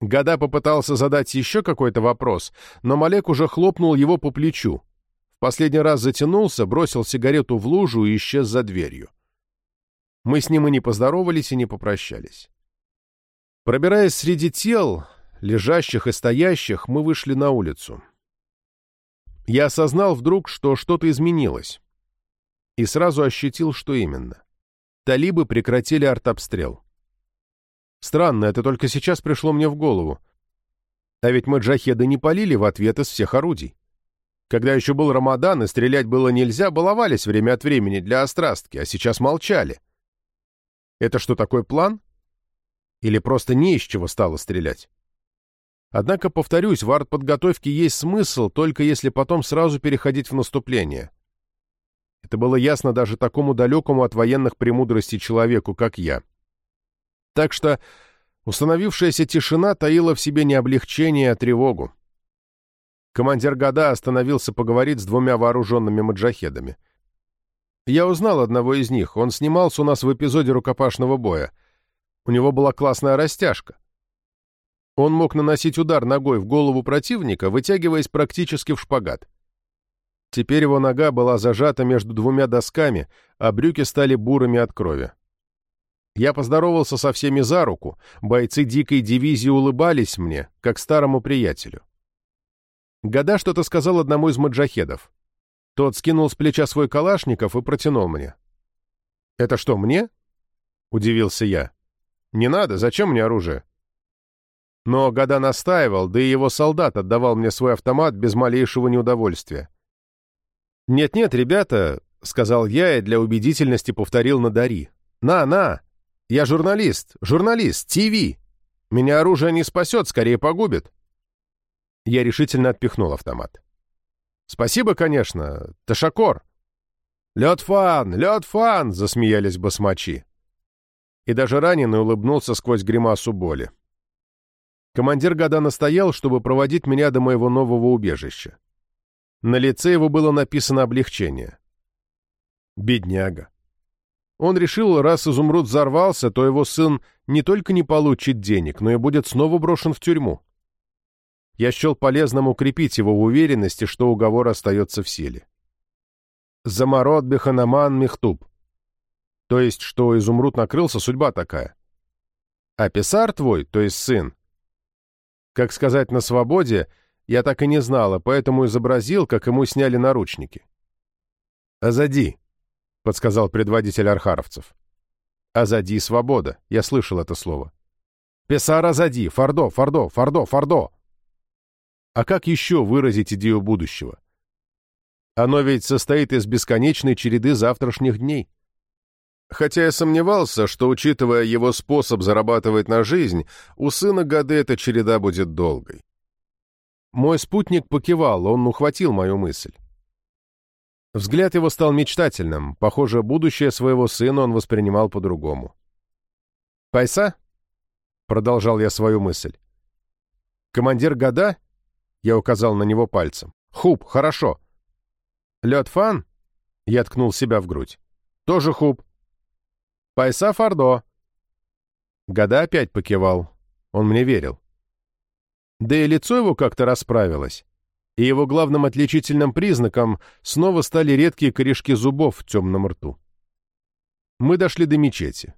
Гада попытался задать еще какой-то вопрос, но Малек уже хлопнул его по плечу. В последний раз затянулся, бросил сигарету в лужу и исчез за дверью. Мы с ним и не поздоровались, и не попрощались. Пробираясь среди тел, лежащих и стоящих, мы вышли на улицу. Я осознал вдруг, что что-то изменилось. И сразу ощутил, что именно. Талибы прекратили артобстрел. Странно, это только сейчас пришло мне в голову. А ведь мы джахеды не полили в ответ из всех орудий. Когда еще был Рамадан и стрелять было нельзя, баловались время от времени для острастки, а сейчас молчали. Это что, такой план? Или просто не из чего стало стрелять? Однако, повторюсь, в артподготовке есть смысл, только если потом сразу переходить в наступление. Это было ясно даже такому далекому от военных премудростей человеку, как я. Так что установившаяся тишина таила в себе не облегчение, а тревогу. Командир Гада остановился поговорить с двумя вооруженными маджахедами — я узнал одного из них. Он снимался у нас в эпизоде рукопашного боя. У него была классная растяжка. Он мог наносить удар ногой в голову противника, вытягиваясь практически в шпагат. Теперь его нога была зажата между двумя досками, а брюки стали бурыми от крови. Я поздоровался со всеми за руку, бойцы дикой дивизии улыбались мне, как старому приятелю. Гада что-то сказал одному из маджахедов. Тот скинул с плеча свой калашников и протянул мне. «Это что, мне?» — удивился я. «Не надо, зачем мне оружие?» Но Гада настаивал, да и его солдат отдавал мне свой автомат без малейшего неудовольствия. «Нет-нет, ребята», — сказал я и для убедительности повторил на Дари. «На, на! Я журналист, журналист, ТВ! Меня оружие не спасет, скорее погубит!» Я решительно отпихнул автомат. «Спасибо, конечно, Ташакор!» «Лед фан! Лед фан!» — засмеялись басмачи. И даже раненый улыбнулся сквозь гримасу боли. Командир года настоял, чтобы проводить меня до моего нового убежища. На лице его было написано облегчение. Бедняга. Он решил, раз изумруд взорвался, то его сын не только не получит денег, но и будет снова брошен в тюрьму. Я счел полезным укрепить его в уверенности, что уговор остается в силе. Замород Беханаман Мехтуб. То есть, что изумруд накрылся, судьба такая. А писар твой, то есть сын, как сказать на свободе, я так и не знала, поэтому изобразил, как ему сняли наручники. «Азади», — подсказал предводитель архаровцев. «Азади — свобода», я слышал это слово. «Песар Азади! Фордо! Фордо! Фордо! Фордо!» А как еще выразить идею будущего? Оно ведь состоит из бесконечной череды завтрашних дней. Хотя я сомневался, что, учитывая его способ зарабатывать на жизнь, у сына годы эта череда будет долгой. Мой спутник покивал, он ухватил мою мысль. Взгляд его стал мечтательным, похоже, будущее своего сына он воспринимал по-другому. «Пайса?» — продолжал я свою мысль. «Командир года?» — я указал на него пальцем. «Хуб, хорошо. Лед фан?» Я ткнул себя в грудь. «Тоже хуб». «Пайса Фордо». Года опять покивал. Он мне верил. Да и лицо его как-то расправилось. И его главным отличительным признаком снова стали редкие корешки зубов в темном рту. Мы дошли до мечети.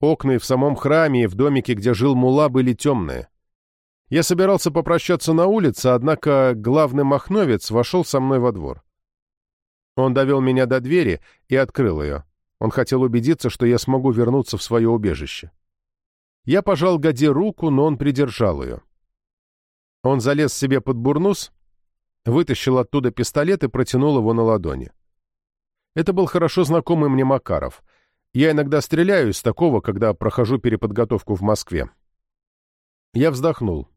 Окна и в самом храме, и в домике, где жил Мула, были темные. Я собирался попрощаться на улице, однако главный махновец вошел со мной во двор. Он довел меня до двери и открыл ее. Он хотел убедиться, что я смогу вернуться в свое убежище. Я пожал Гаде руку, но он придержал ее. Он залез себе под бурнус, вытащил оттуда пистолет и протянул его на ладони. Это был хорошо знакомый мне Макаров. Я иногда стреляю из такого, когда прохожу переподготовку в Москве. Я вздохнул.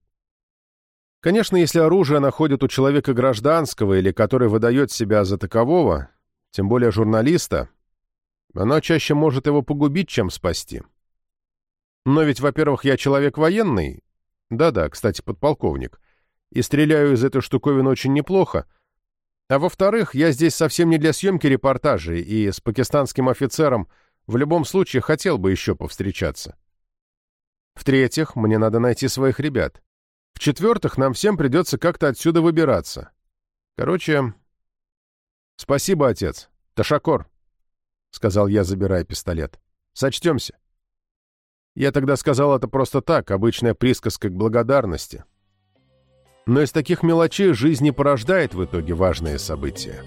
Конечно, если оружие находит у человека гражданского или который выдает себя за такового, тем более журналиста, оно чаще может его погубить, чем спасти. Но ведь, во-первых, я человек военный, да-да, кстати, подполковник, и стреляю из этой штуковины очень неплохо, а во-вторых, я здесь совсем не для съемки репортажей, и с пакистанским офицером в любом случае хотел бы еще повстречаться. В-третьих, мне надо найти своих ребят. В-четвертых, нам всем придется как-то отсюда выбираться. Короче... Спасибо, отец. Ташакор, — сказал я, забирая пистолет. Сочтемся. Я тогда сказал это просто так, обычная присказка к благодарности. Но из таких мелочей жизнь не порождает в итоге важные события.